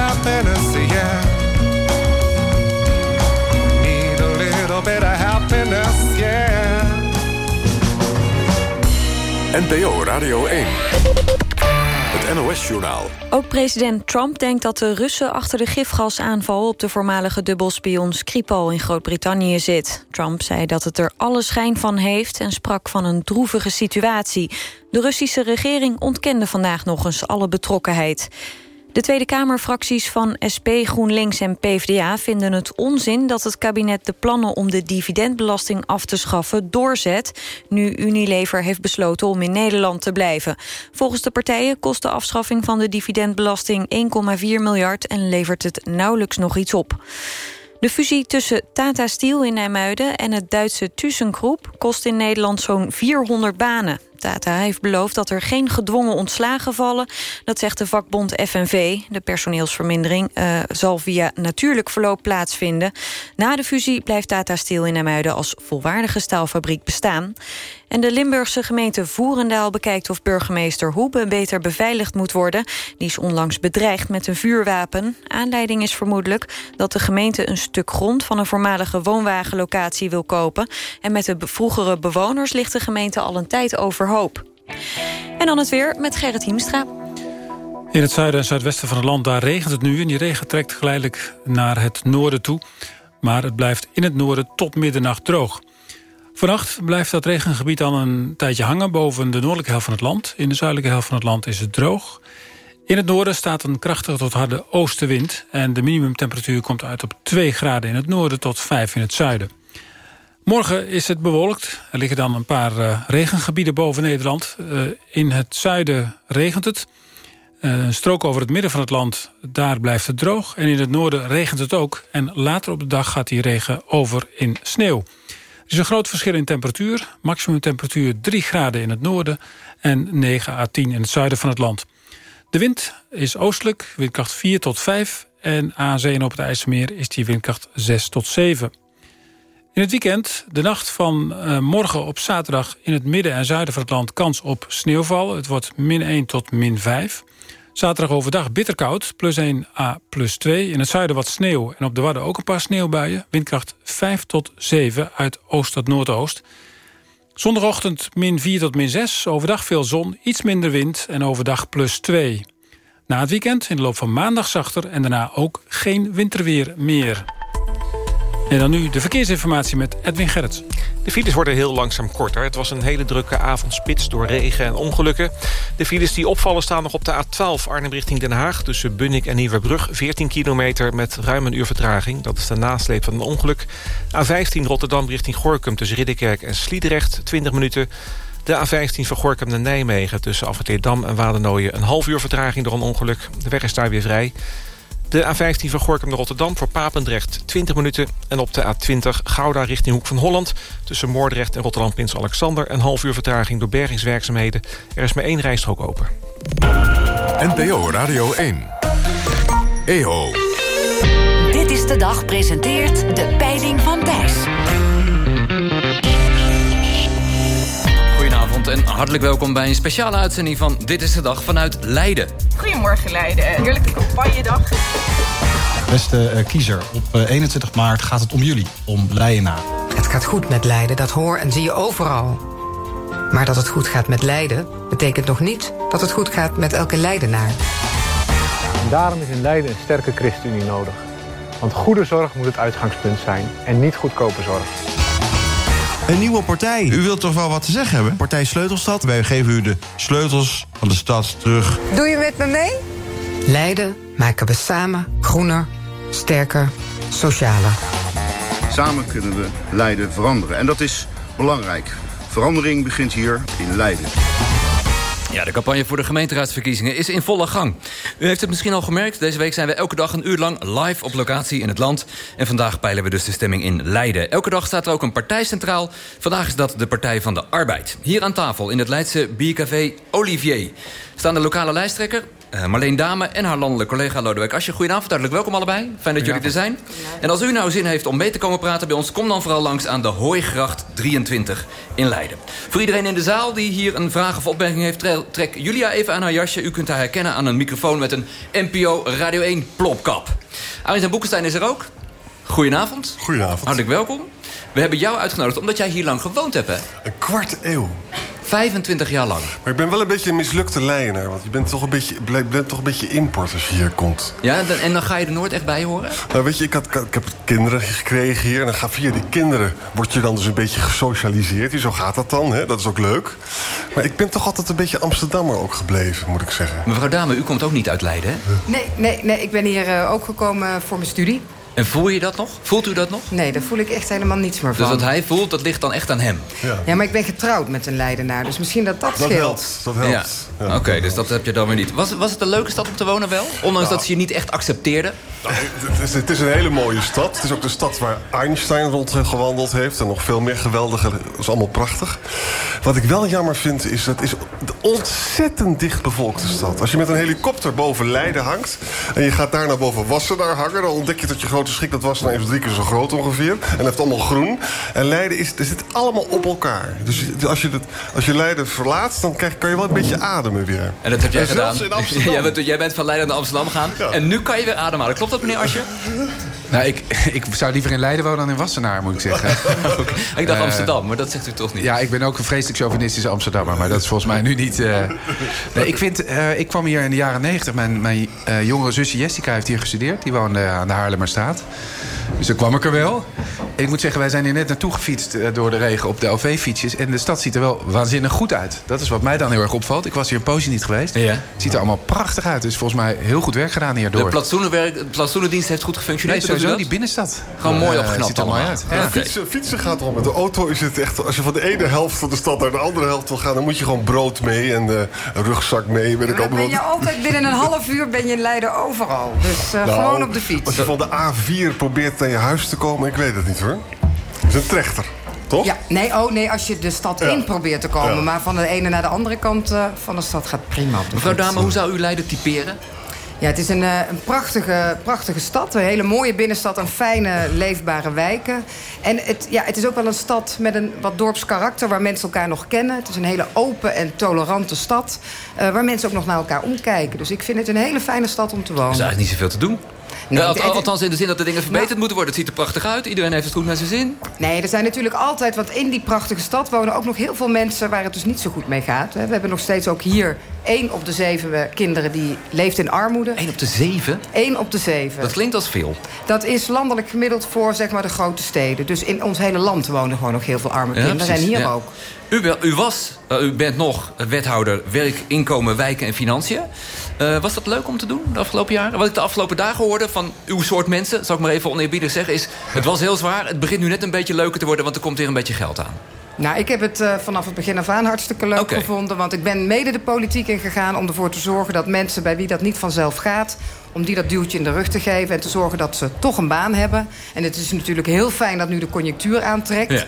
NPO Radio 1. Het NOS-journaal. Ook president Trump denkt dat de Russen achter de gifgasaanval... op de voormalige dubbelspion Skripal in Groot-Brittannië zit. Trump zei dat het er alle schijn van heeft... en sprak van een droevige situatie. De Russische regering ontkende vandaag nog eens alle betrokkenheid. De Tweede Kamerfracties van SP, GroenLinks en PvdA vinden het onzin dat het kabinet de plannen om de dividendbelasting af te schaffen doorzet, nu Unilever heeft besloten om in Nederland te blijven. Volgens de partijen kost de afschaffing van de dividendbelasting 1,4 miljard en levert het nauwelijks nog iets op. De fusie tussen Tata Steel in Nijmuiden en het Duitse ThyssenKrupp kost in Nederland zo'n 400 banen. Tata heeft beloofd dat er geen gedwongen ontslagen vallen. Dat zegt de vakbond FNV. De personeelsvermindering uh, zal via natuurlijk verloop plaatsvinden. Na de fusie blijft Tata Steel in Nijmuiden als volwaardige staalfabriek bestaan. En de Limburgse gemeente Voerendaal bekijkt of burgemeester Hoebe beter beveiligd moet worden. Die is onlangs bedreigd met een vuurwapen. Aanleiding is vermoedelijk dat de gemeente een stuk grond van een voormalige woonwagenlocatie wil kopen. En met de vroegere bewoners ligt de gemeente al een tijd overhoop. En dan het weer met Gerrit Hiemstra. In het zuiden en zuidwesten van het land daar regent het nu... en die regen trekt geleidelijk naar het noorden toe. Maar het blijft in het noorden tot middernacht droog. Vannacht blijft dat regengebied dan een tijdje hangen... boven de noordelijke helft van het land. In de zuidelijke helft van het land is het droog. In het noorden staat een krachtige tot harde oostenwind... en de minimumtemperatuur komt uit op 2 graden in het noorden... tot 5 in het zuiden. Morgen is het bewolkt. Er liggen dan een paar uh, regengebieden boven Nederland. Uh, in het zuiden regent het. Uh, een strook over het midden van het land, daar blijft het droog. En in het noorden regent het ook. En later op de dag gaat die regen over in sneeuw. Er is een groot verschil in temperatuur. Maximum temperatuur 3 graden in het noorden... en 9 à 10 in het zuiden van het land. De wind is oostelijk, windkracht 4 tot 5... en aan zee en op het IJsselmeer is die windkracht 6 tot 7. In het weekend, de nacht van uh, morgen op zaterdag... in het midden en zuiden van het land kans op sneeuwval. Het wordt min 1 tot min 5. Zaterdag overdag bitterkoud, plus 1 à plus 2. In het zuiden wat sneeuw en op de Wadden ook een paar sneeuwbuien. Windkracht 5 tot 7 uit oost tot noordoost. Zondagochtend min 4 tot min 6. Overdag veel zon, iets minder wind en overdag plus 2. Na het weekend in de loop van maandag zachter... en daarna ook geen winterweer meer. En dan nu de verkeersinformatie met Edwin Gerrits. De files worden heel langzaam korter. Het was een hele drukke avondspits door regen en ongelukken. De files die opvallen staan nog op de A12 Arnhem richting Den Haag... tussen Bunnik en Nieuwerbrug, 14 kilometer met ruim een uur vertraging. Dat is de nasleep van een ongeluk. A15 Rotterdam richting Gorkum tussen Ridderkerk en Sliedrecht, 20 minuten... De A15 van Gorkum naar Nijmegen tussen Afweteerdam en Wadernooien... een half uur vertraging door een ongeluk. De weg is daar weer vrij. De A15 van Gorkum naar Rotterdam voor Papendrecht 20 minuten. En op de A20 Gouda richting Hoek van Holland... tussen Moordrecht en Rotterdam-Prins Alexander... een half uur vertraging door bergingswerkzaamheden. Er is maar één rijstrook open. NPO Radio 1. EO. Dit is de dag presenteert de peiling van Thijs. Goedenavond en hartelijk welkom bij een speciale uitzending van Dit is de Dag vanuit Leiden. Goedemorgen Leiden, heerlijke campagnedag. Beste eh, kiezer, op eh, 21 maart gaat het om jullie, om Leidenaar. Het gaat goed met Leiden, dat hoor en zie je overal. Maar dat het goed gaat met Leiden betekent nog niet dat het goed gaat met elke Leidenaar. En daarom is in Leiden een sterke ChristenUnie nodig. Want goede zorg moet het uitgangspunt zijn en niet goedkope zorg. Een nieuwe partij. U wilt toch wel wat te zeggen hebben? Partij Sleutelstad. Wij geven u de sleutels van de stad terug. Doe je met me mee? Leiden maken we samen groener, sterker, socialer. Samen kunnen we Leiden veranderen. En dat is belangrijk. Verandering begint hier in Leiden. Ja, de campagne voor de gemeenteraadsverkiezingen is in volle gang. U heeft het misschien al gemerkt, deze week zijn we elke dag een uur lang live op locatie in het land. En vandaag peilen we dus de stemming in Leiden. Elke dag staat er ook een partij centraal. Vandaag is dat de Partij van de Arbeid. Hier aan tafel in het Leidse biercafé Olivier staan de lokale lijsttrekker... Uh, Marleen Dame en haar landelijke collega Lodewijk Asje. Goedenavond, hartelijk welkom allebei. Fijn dat jullie er zijn. En als u nou zin heeft om mee te komen praten bij ons... kom dan vooral langs aan de Hooigracht 23 in Leiden. Voor iedereen in de zaal die hier een vraag of opmerking heeft... trek Julia even aan haar jasje. U kunt haar herkennen aan een microfoon met een NPO Radio 1 plopkap. Arjen Boekenstein is er ook. Goedenavond. Goedenavond. Hartelijk welkom. We hebben jou uitgenodigd omdat jij hier lang gewoond hebt, hè? Een kwart eeuw. 25 jaar lang. Maar ik ben wel een beetje een mislukte Leienaar. Want je bent toch een beetje, bent toch een beetje import als je hier komt. Ja, dan, en dan ga je er nooit echt bij horen? Nou, weet je, ik, had, ik heb kinderen gekregen hier. En dan ga via die kinderen word je dan dus een beetje gesocialiseerd. Zo gaat dat dan, hè? dat is ook leuk. Maar ik ben toch altijd een beetje Amsterdammer ook gebleven, moet ik zeggen. Mevrouw Dame, u komt ook niet uit Leiden, hè? Nee, nee, nee ik ben hier uh, ook gekomen voor mijn studie. En voel je dat nog? Voelt u dat nog? Nee, daar voel ik echt helemaal niets meer van. Dus wat hij voelt, dat ligt dan echt aan hem? Ja, ja maar ik ben getrouwd met een Leidenaar. Dus misschien dat dat, dat scheelt. Helpt, dat helpt. Ja. ja. Oké, okay, dus dat heb je dan weer niet. Was, was het een leuke stad om te wonen wel? Ondanks dat ze je niet echt accepteerden? Nou, het, is, het, is, een hele mooie stad. Het is ook de stad waar Einstein rondgewandeld heeft. En nog veel meer geweldige. Dat is allemaal prachtig. Wat ik wel jammer vind, is dat het is een ontzettend dichtbevolkte stad. Als je met een helikopter boven Leiden hangt... en je gaat daarna boven Wassenaar hangen... dan ontdek je tot je grote schrik dat Wassenaar is drie keer zo groot ongeveer. En heeft allemaal groen. En Leiden is, er zit allemaal op elkaar. Dus als je, dat, als je Leiden verlaat, dan krijg, kan je wel een beetje ademen weer. En dat heb jij en gedaan. jij, bent, jij bent van Leiden naar Amsterdam gegaan. Ja. En nu kan je weer ademhalen. Klopt dat, meneer Asje? Nou, ik, ik zou liever in Leiden wonen dan in Wassenaar, moet ik zeggen. Ik dacht Amsterdam, maar dat zegt u toch niet? Ja, ik ben ook een vreselijk chauvinistische Amsterdammer. Maar dat is volgens mij nu niet... Uh... Nee, ik, vind, uh, ik kwam hier in de jaren negentig. Mijn, mijn uh, jongere zusje Jessica heeft hier gestudeerd. Die woonde aan de Haarlemmerstraat. Dus dan kwam ik er wel. En ik moet zeggen, wij zijn hier net naartoe gefietst door de regen op de OV-fietsjes. En de stad ziet er wel waanzinnig goed uit. Dat is wat mij dan heel erg opvalt. Ik was hier een poosje niet geweest. Ja. Het ziet er allemaal prachtig uit. Dus volgens mij heel goed werk gedaan hierdoor. De plantsoenendienst heeft goed gefunctioneerd. Nee, sowieso die binnenstad. Gewoon mooi opgeknapt ziet er uit. Ja. Fietsen, fietsen gaat erom. Met de auto is het echt... Als je van de ene helft van de stad naar de andere helft wil gaan... dan moet je gewoon brood mee en uh, een rugzak mee. Weet ik ben je altijd binnen een half uur ben je in Leiden overal. Dus uh, nou, gewoon op de fiets. Als je van de A4 probeert naar je huis te komen... ik weet het niet hoor. Het is een trechter. Toch? Ja, nee, oh nee, als je de stad ja. in probeert te komen. Ja. Maar van de ene naar de andere kant uh, van de stad gaat prima Mevrouw. Dame, hoe zou u Leiden typeren? Ja, het is een, eh, een prachtige, prachtige stad. Een hele mooie binnenstad en fijne, leefbare wijken. En het, ja, het is ook wel een stad met een wat dorpskarakter... waar mensen elkaar nog kennen. Het is een hele open en tolerante stad... eh, waar mensen ook nog naar elkaar omkijken. Dus ik vind het een hele fijne stad om te wonen. Er is eigenlijk niet zoveel te doen. Nee, Ja, al- althans in de zin dat de dingen verbeterd moeten worden. Het ziet er prachtig uit. Iedereen heeft het goed naar zijn zin. Nee, er zijn natuurlijk altijd, want in die prachtige stad wonen ook nog heel veel mensen waar het dus niet zo goed mee gaat. We hebben nog steeds ook hier één op de zeven kinderen die leeft in armoede. Eén op de zeven? Eén op de zeven. Dat klinkt als veel. Dat is landelijk gemiddeld voor zeg maar, de grote steden. Dus in ons hele land wonen gewoon nog heel veel arme Ja, kinderen. En precies, hier ja. ook. U, u was, eh, u bent nog wethouder werk, inkomen, wijken en financiën. Eh, was dat leuk om te doen de afgelopen jaren? Wat ik de afgelopen dagen hoorde van uw soort mensen... zal ik maar even oneerbiedig zeggen, is... het was heel zwaar, het begint nu net een beetje leuker te worden... want er komt weer een beetje geld aan. Nou, ik heb het eh, vanaf het begin af aan hartstikke leuk gevonden. Want ik ben mede de politiek ingegaan om ervoor te zorgen... dat mensen bij wie dat niet vanzelf gaat... om die dat duwtje in de rug te geven... en te zorgen dat ze toch een baan hebben. En het is natuurlijk heel fijn dat nu de conjunctuur aantrekt. Ja.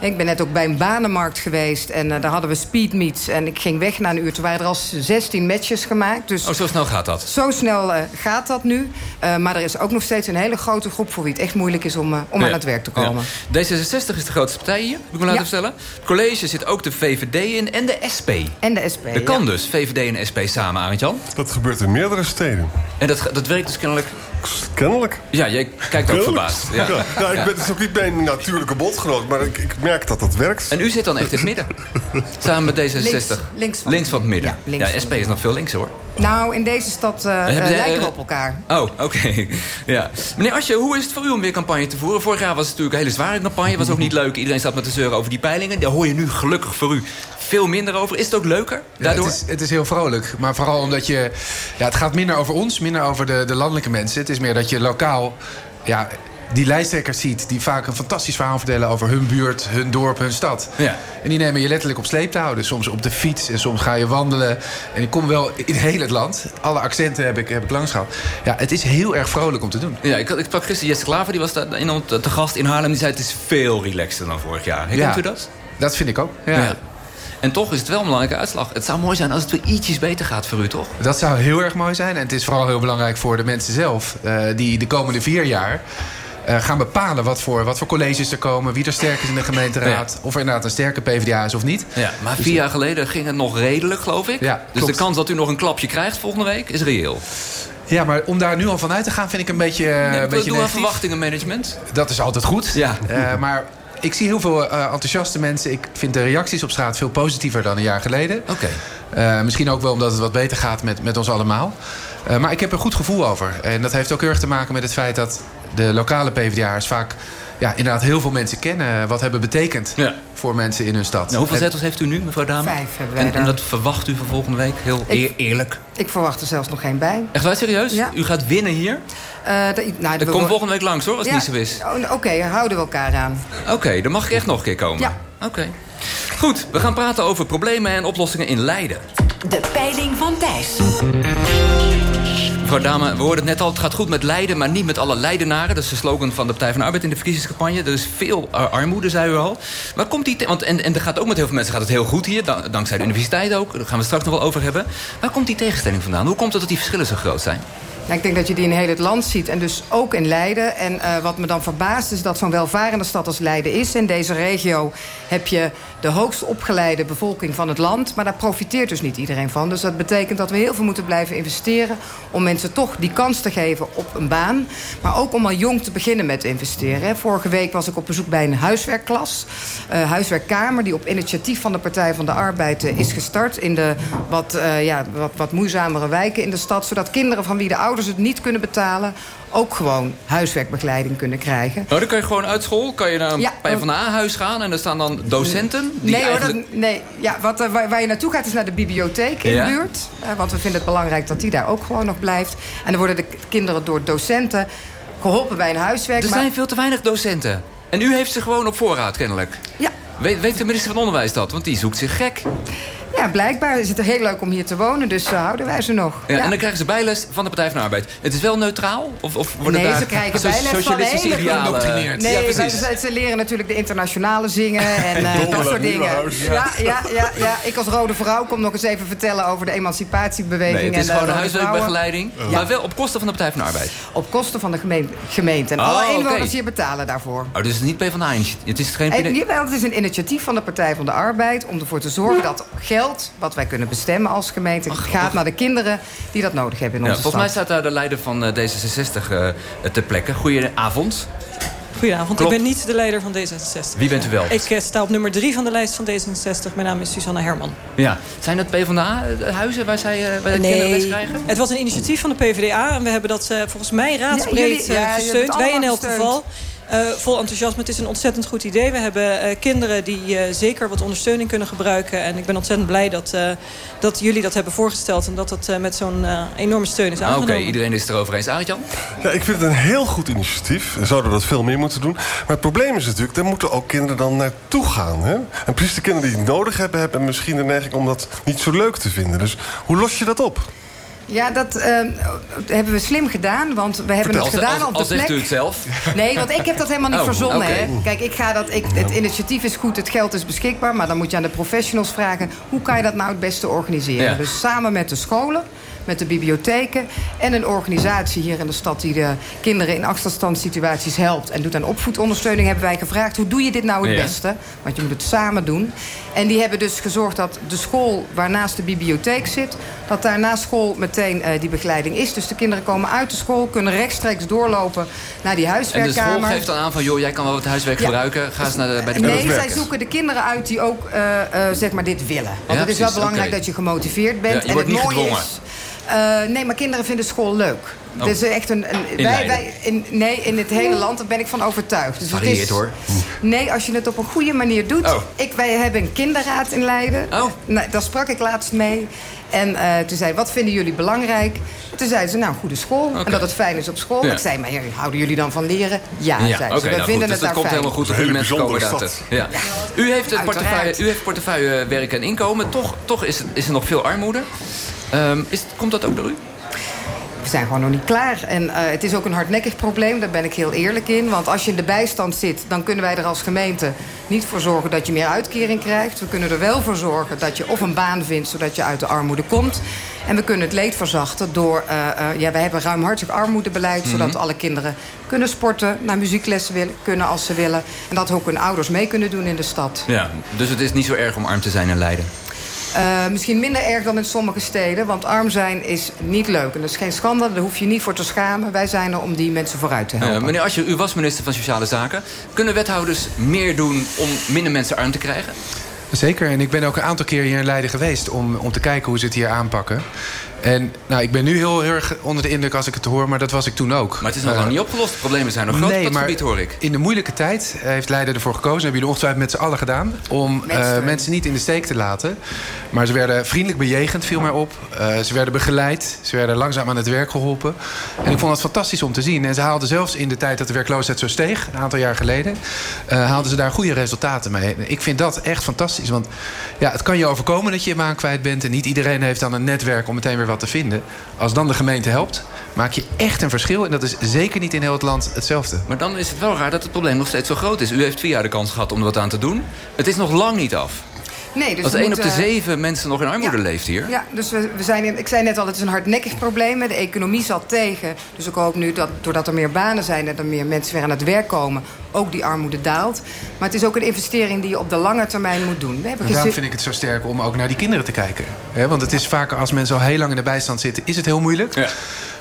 Ik ben net ook bij een banenmarkt geweest en eh, daar hadden we speedmeets. En ik ging weg na een uur. Toen waren er al 16 matches gemaakt. Dus Oh, zo snel gaat dat. zo snel eh, gaat dat nu. Eh, maar er is ook nog steeds een hele grote groep voor wie het echt moeilijk is om, om Ja. aan het werk te komen. Ja. D66 is de grootste partij hier, heb ik me laten Ja. vertellen. Het college zit ook de VVD in en de SP. En de SP. Dat kan dus, VVD en SP samen, Arend-Jan. Dat gebeurt in meerdere steden. En dat, dat werkt dus kennelijk... Kennelijk. Ja, jij kijkt ook verbaasd. Ja. Ja. Ja, ik Ja. ben dus ook niet mijn natuurlijke bondgenoot, maar ik, ik merk dat dat werkt. En u zit dan echt in het midden. Samen met D66. Links- links van- van het midden. Ja, SP is nog veel links hoor. Nou, in deze stad eh, Hebben eh, zij- lijken we eh, op elkaar. Oh, oké. Ja. Meneer Asje, hoe is het voor u om weer campagne te voeren? Vorig jaar was het natuurlijk een hele zware campagne. Was ook niet leuk. Iedereen zat met te zeuren over die peilingen. Daar hoor je nu gelukkig voor u veel minder over. Is het ook leuker Ja, daardoor? het, is, het is heel vrolijk. Maar vooral omdat je... Ja, het gaat minder over ons, minder over de, de landelijke mensen. Het is meer dat je lokaal... Ja, die lijsttrekkers ziet die vaak een fantastisch verhaal vertellen... over hun buurt, hun dorp, hun stad. Ja. En die nemen je letterlijk op sleeptouw. Dus soms op de fiets en soms ga je wandelen. En ik kom wel in heel het land. Alle accenten heb ik, heb ik langs gehad. Ja, het is heel erg vrolijk om te doen. Ja, ik, ik sprak gisteren Jesse Klaver, die was daar in, te te gast in Haarlem. Die zei het is veel relaxter dan vorig jaar. Herkent Ja. u dat? Dat vind ik ook. Ja. En toch is het wel een belangrijke uitslag. Het zou mooi zijn als het weer ietsjes beter gaat voor u, toch? Dat zou heel erg mooi zijn. En het is vooral heel belangrijk voor de mensen zelf... eh, die de komende vier jaar eh, gaan bepalen wat voor, wat voor colleges er komen... wie er sterk is in de gemeenteraad... of er inderdaad een sterke PvdA is of niet. Ja, maar Dus- vier jaar geleden ging het nog redelijk, geloof ik. Ja, dus klopt. de kans dat u nog een klapje krijgt volgende week is reëel. Ja, maar om daar nu al van uit te gaan vind ik een beetje, eh, Nee, een beetje doe aan verwachtingenmanagement. Dat is altijd goed. Ja. Maar ik zie heel veel eh, enthousiaste mensen. Ik vind de reacties op straat veel positiever dan een jaar geleden. Oké. Eh, misschien ook wel omdat het wat beter gaat met, met ons allemaal. Eh, maar ik heb er een goed gevoel over. En dat heeft ook heel erg te maken met het feit dat de lokale PvdA'ers vaak... Ja, inderdaad heel veel mensen kennen wat hebben betekend voor mensen in hun stad. Nou, hoeveel zetels heeft u nu, mevrouw Dame? Vijf hebben wij en, en dat verwacht u voor volgende week? Heel Ik- eer- eerlijk. Ik verwacht er zelfs nog geen bij. Echt waar, serieus? Ja. U gaat winnen hier? Eh, de- nou, Dat we- komt volgende week langs hoor, als het Ja, niet zo is. oh, Oké, houden we elkaar aan. Oké, dan mag ik echt nog een keer komen. Ja. Oké. Goed, we gaan praten over problemen en oplossingen in Leiden. De peiling van Thijs. Mevrouw Dame, we hoorden het net al, het gaat goed met Leiden... maar niet met alle Leidenaren. Dat is de slogan van de Partij van de Arbeid in de verkiezingscampagne. Er is veel ar- armoede, zei u al. Waar komt die... Want, en, en er gaat ook met heel veel mensen gaat het heel goed hier. dan- dankzij de universiteit ook. Daar gaan we het straks nog wel over hebben. Waar komt die tegenstelling vandaan? Hoe komt het dat die verschillen zo groot zijn? Ik denk dat je die in heel het land ziet en dus ook in Leiden. En eh, wat me dan verbaast is dat zo'n welvarende stad als Leiden is. In deze regio heb je de hoogst opgeleide bevolking van het land. Maar daar profiteert dus niet iedereen van. Dus dat betekent dat we heel veel moeten blijven investeren... om mensen toch die kans te geven op een baan. Maar ook om al jong te beginnen met investeren. Vorige week was ik op bezoek bij een huiswerkklas. eh, huiswerkkamer die op initiatief van de Partij van de Arbeid eh, is gestart... in de wat, ja, wat, wat moeizamere wijken in de stad. Zodat kinderen van wie de ouders het niet kunnen betalen... ook gewoon huiswerkbegeleiding kunnen krijgen. Nou, dan kan je gewoon uit school, kan je naar een Ja, de A-huis gaan... en er staan dan docenten die nee eigenlijk... dat, nee. Ja, wat, eh, waar, waar je naartoe gaat is naar de bibliotheek in Ja. de buurt. Eh, want we vinden het belangrijk dat die daar ook gewoon nog blijft. En dan worden de kinderen door docenten geholpen bij een huiswerk. Er maar- zijn veel te weinig docenten. En u heeft ze gewoon op voorraad, kennelijk. Ja. Weet, weet de minister van Onderwijs dat? Want die zoekt zich gek. Ja, blijkbaar is het heel leuk om hier te wonen, dus uh, houden wij ze nog. Ja, En dan krijgen ze bijles van de Partij van de Arbeid. Het is wel neutraal? Of, of worden nee, daar ze krijgen bijles van socialistische idealen? Nee, ja, ze, ze, leren natuurlijk de internationale zingen en uh, dat soort dingen. Ja, ja, ja, ja, ik als rode vrouw kom nog eens even vertellen over de emancipatiebeweging. Nee, het is en gewoon een huiswerkbegeleiding, maar wel op kosten van de Partij van de Arbeid. Op kosten van de gemeente. gemeente. En oh, alle inwoners okay. hier betalen daarvoor. Oh, dus het is niet PvdA. Het is geen... En, jawel, het is een initiatief van de Partij van de Arbeid... om ervoor te zorgen dat geld, wat wij kunnen bestemmen als gemeente... Ach, gaat naar de kinderen die dat nodig hebben in Ja, onze volgens mij staat daar de leider van uh, D66 uh, ter plekke. Goedenavond. Goedenavond, Klopt. ik ben niet de leider van D66. Wie bent u wel? Ik uh, sta op nummer 3 van de lijst van D66. Mijn naam is Susanne Herman. Ja. Zijn dat PvdA-huizen waar zij uh, waar de nee, kinderen les krijgen? het was een initiatief van de PvdA. En we hebben dat uh, volgens mij raadsbreed Ja, jullie- ja, gesteund. Wij in elk geval. Uh, vol enthousiasme. Het is een ontzettend goed idee. We hebben uh, kinderen die uh, zeker wat ondersteuning kunnen gebruiken. En ik ben ontzettend blij dat, dat jullie dat hebben voorgesteld. En dat dat met zo'n enorme steun is ah, aangenomen. Oké, okay, iedereen is het erover eens. Arjan? Ja, ik vind het een heel goed initiatief. We zouden dat veel meer moeten doen. Maar het probleem is natuurlijk, daar moeten ook kinderen dan naartoe gaan. Hè? En precies de kinderen die het nodig hebben... hebben misschien de neiging om dat niet zo leuk te vinden. Dus hoe los je dat op? Ja, dat uh, hebben we slim gedaan. Want we hebben Vertel, het gedaan als, op de als plek... zegt u het zelf? Nee, want ik heb dat helemaal niet oh, verzonnen. Okay. Hè? Kijk, ik ga dat, ik, het initiatief is goed, het geld is beschikbaar... maar dan moet je aan de professionals vragen... hoe kan je dat nou het beste organiseren? Ja. Dus samen met de scholen, met de bibliotheken... en een organisatie hier in de stad... die de kinderen in achterstandssituaties helpt... en doet aan opvoedondersteuning, hebben wij gevraagd... hoe doe je dit nou het Ja. beste? Want je moet het samen doen. En die hebben dus gezorgd dat de school waarnaast de bibliotheek zit... dat daar na school meteen uh, die begeleiding is. Dus de kinderen komen uit de school, kunnen rechtstreeks doorlopen naar die En de huiswerkkamer. school geeft dan aan van, joh, jij kan wel wat huiswerk Ja. gebruiken. Ga eens naar de, bij de Nee, zij zoeken de kinderen uit die ook uh, uh, zeg maar dit willen. Want Ja, het is wel belangrijk dat je gemotiveerd bent. Ja, en het mooie is... Uh, nee, maar kinderen vinden school leuk. Oh. Echt een, een In wij, wij, in, nee, in het hele land, daar ben ik van overtuigd. Dus het is, hoor. Nee, als je het op een goede manier doet. Oh. Ik, wij hebben een kinderraad in Leiden. Oh. Nou, daar sprak ik laatst mee. En uh, toen zei wat vinden jullie belangrijk? Toen zeiden ze, nou, goede school. En dat het fijn is op school. Ja. Ik zei, maar houden jullie dan van leren? Ja, Ja, oké, ze. We nou vinden goed, dus het dat daar komt fijn. helemaal goed. Een De hele mensen komen Ja. U heeft het portefeuille, u heeft portefeuille werk en inkomen. Toch, toch is, het, is er nog veel armoede. Um, is, komt dat ook door u? We zijn gewoon nog niet klaar. En uh, het is ook een hardnekkig probleem, daar ben ik heel eerlijk in. Want als je in de bijstand zit, dan kunnen wij er als gemeente niet voor zorgen dat je meer uitkering krijgt. We kunnen er wel voor zorgen dat je of een baan vindt, zodat je uit de armoede komt. En we kunnen het leed verzachten door... Uh, uh, ja, wij hebben ruimhartig armoedebeleid... Mhm. zodat alle kinderen kunnen sporten, naar muzieklessen willen, kunnen als ze willen. En dat ook hun ouders mee kunnen doen in de stad. Ja, dus het is niet zo erg om arm te zijn in Leiden? Uh, misschien minder erg dan in sommige steden. Want arm zijn is niet leuk. En dat is geen schande, daar hoef je niet voor te schamen. Wij zijn er om die mensen vooruit te helpen. Uh, meneer Asje, u was minister van Sociale Zaken. Kunnen wethouders meer doen om minder mensen arm te krijgen? Zeker, en ik ben ook een aantal keer hier in Leiden geweest... om, om te kijken hoe ze het hier aanpakken. En nou, ik ben nu heel, heel erg onder de indruk als ik het hoor, maar dat was ik toen ook. Maar het is nog uh, lang niet opgelost. De problemen zijn nog groot nee, op dat maar gebied, hoor ik. In de moeilijke tijd heeft Leiden ervoor gekozen... hebben jullie ongetwijfeld met z'n allen gedaan... om uh, mensen niet in de steek te laten. Maar ze werden vriendelijk bejegend, viel mij op. Uh, ze werden begeleid. Ze werden langzaam aan het werk geholpen. En ik vond het fantastisch om te zien. En ze haalden zelfs in de tijd dat de werkloosheid zo steeg... een aantal jaar geleden... Uh, haalden ze daar goede resultaten mee. Ik vind dat echt fantastisch. Want ja, het kan je overkomen dat je je baan kwijt bent... en niet iedereen heeft dan een netwerk om meteen weer wat te vinden. Als dan de gemeente helpt, maak je echt een verschil. En dat is zeker niet in heel het land hetzelfde. Maar dan is het wel raar dat het probleem nog steeds zo groot is. U heeft vier jaar de kans gehad om er wat aan te doen. Het is nog lang niet af. Nee, dus één op de zeven mensen nog in armoede Ja. leeft hier. Ja, dus we, we zijn in, ik zei net al, het is een hardnekkig probleem. De economie zat tegen. Dus ik hoop nu dat doordat er meer banen zijn... en er meer mensen weer aan het werk komen... ook die armoede daalt. Maar het is ook een investering die je op de lange termijn moet doen. We hebben En daarom vind ik het zo sterk om ook naar die kinderen te kijken. Hè, want het is vaker als mensen al heel lang in de bijstand zitten... is het heel moeilijk.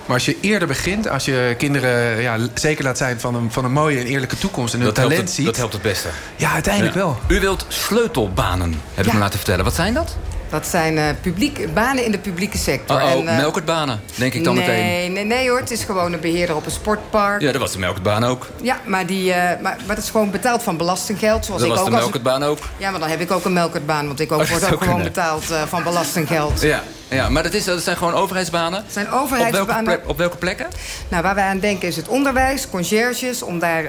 Maar als je eerder begint, als je kinderen ja, zeker laat zijn... van een, van een mooie en eerlijke toekomst en hun Dat helpt, talent het, ziet... dat helpt het beste. Ja, uiteindelijk wel. U wilt sleutelbanen, heb ik me laten vertellen. Wat zijn dat? Dat zijn eh, publiek, banen in de publieke sector. Oh, En, eh, melkertbanen, denk ik dan nee, meteen. Nee, nee hoor, het is gewoon een beheerder op een sportpark. Ja, dat was de melkertbaan ook. Ja, maar, die, eh, maar, maar dat is gewoon betaald van belastinggeld. Zoals Dat ik was ook de melkertbaan ook. Ja, maar dan heb ik ook een melkertbaan. Want ik ook, Oh, dat word ook gewoon betaald van belastinggeld. Ja, ja maar dat, is, dat zijn gewoon overheidsbanen? Het zijn Op welke, overheidsbanen. plek- op welke plekken? Nou, waar wij aan denken is het onderwijs, conciërges... om daar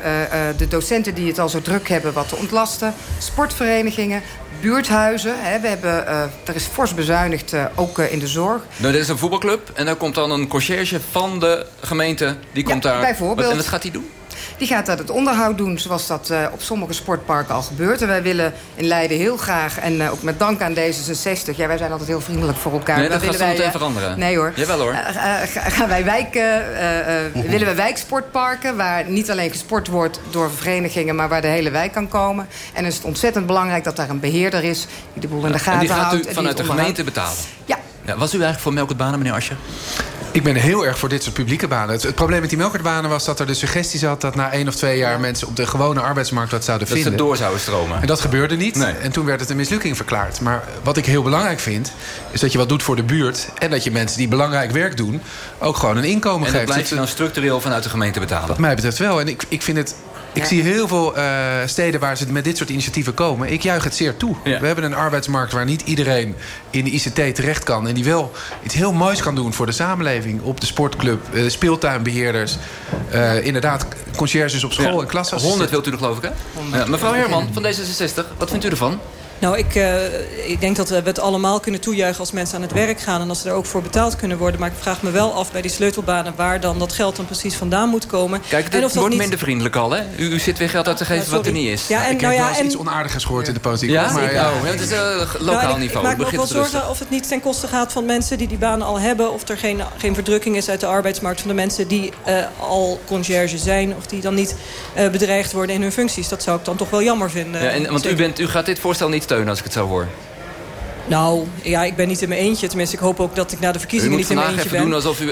de docenten die het al zo druk hebben wat te ontlasten... sportverenigingen, buurthuizen. Hè. We hebben, eh, er is fors bezuinigd, eh, ook eh, in de zorg. Nou, dit is een voetbalclub en daar komt dan een conciërge van de gemeente. Die komt daar. bijvoorbeeld. Wat- En wat gaat hij doen? Die gaat dat het onderhoud doen zoals dat eh, op sommige sportparken al gebeurt. En wij willen in Leiden heel graag, en eh, ook met dank aan D66... ja, wij zijn altijd heel vriendelijk voor elkaar. Nee, dat gaat meteen eh, veranderen. Nee hoor. Jawel hoor. Ga- gaan wij wijken, willen we wijksportparken... waar niet alleen gesport wordt door verenigingen... maar waar de hele wijk kan komen. En dan is het ontzettend belangrijk dat daar een beheerder is... die de boel in de gaten en die gaat houdt. u en die vanuit de gemeente betalen? Ja. Ja. Was u eigenlijk voor melkertbanen, meneer Ascher? Ik ben heel erg voor dit soort publieke banen. Het, het probleem met die melkertbanen was dat er de suggestie zat... dat na één of twee jaar mensen op de gewone arbeidsmarkt wat zouden Dat ze vinden. door zouden stromen. En dat gebeurde niet. Nee. En toen werd het een mislukking verklaard. Maar wat ik heel belangrijk vind... is dat je wat doet voor de buurt... en dat je mensen die belangrijk werk doen... ook gewoon een inkomen En dat geeft. blijf je Dat- dan structureel vanuit de gemeente betalen? Wat mij betreft wel. En ik, ik vind het... Ik zie heel veel eh, steden waar ze met dit soort initiatieven komen. Ik juich het zeer toe. We hebben een arbeidsmarkt waar niet iedereen in de ICT terecht kan. En die wel iets heel moois kan doen voor de samenleving. Op de sportclub, eh, speeltuinbeheerders. eh, inderdaad, conciërges op school Ja. en klassen. 100 wilt u er geloof ik, hè? Ja, mevrouw Herman van D66, wat vindt u ervan? Nou, ik, eh, ik denk dat we het allemaal kunnen toejuichen als mensen aan het werk gaan... en als ze er ook voor betaald kunnen worden. Maar ik vraag me wel af bij die sleutelbanen... waar dan dat geld dan precies vandaan moet komen. Kijk, En dit of dat wordt niet- minder vriendelijk al, hè? U, u zit weer geld uit te geven wat er niet is. Ja, en, ik nou heb ja, wel eens en, iets onaardigs gehoord in de politiek. Ja? Maar, ja. ook. Het is eh, lokaal Nou, ik- niveau. Ik maak Het me wel zorgen of het niet ten koste gaat van mensen die die banen al hebben. Of er geen, geen verdrukking is uit de arbeidsmarkt van de mensen die eh, al conciërge zijn. Of die dan niet eh, bedreigd worden in hun functies. Dat zou ik dan toch wel jammer vinden. Ja, en, want u, bent, u gaat dit voorstel niet steunen als ik het zo hoor. Nou, ja, ik ben niet in mijn eentje. Tenminste, ik hoop ook dat ik na de verkiezingen niet in mijn vandaag eentje even ben. doen alsof u...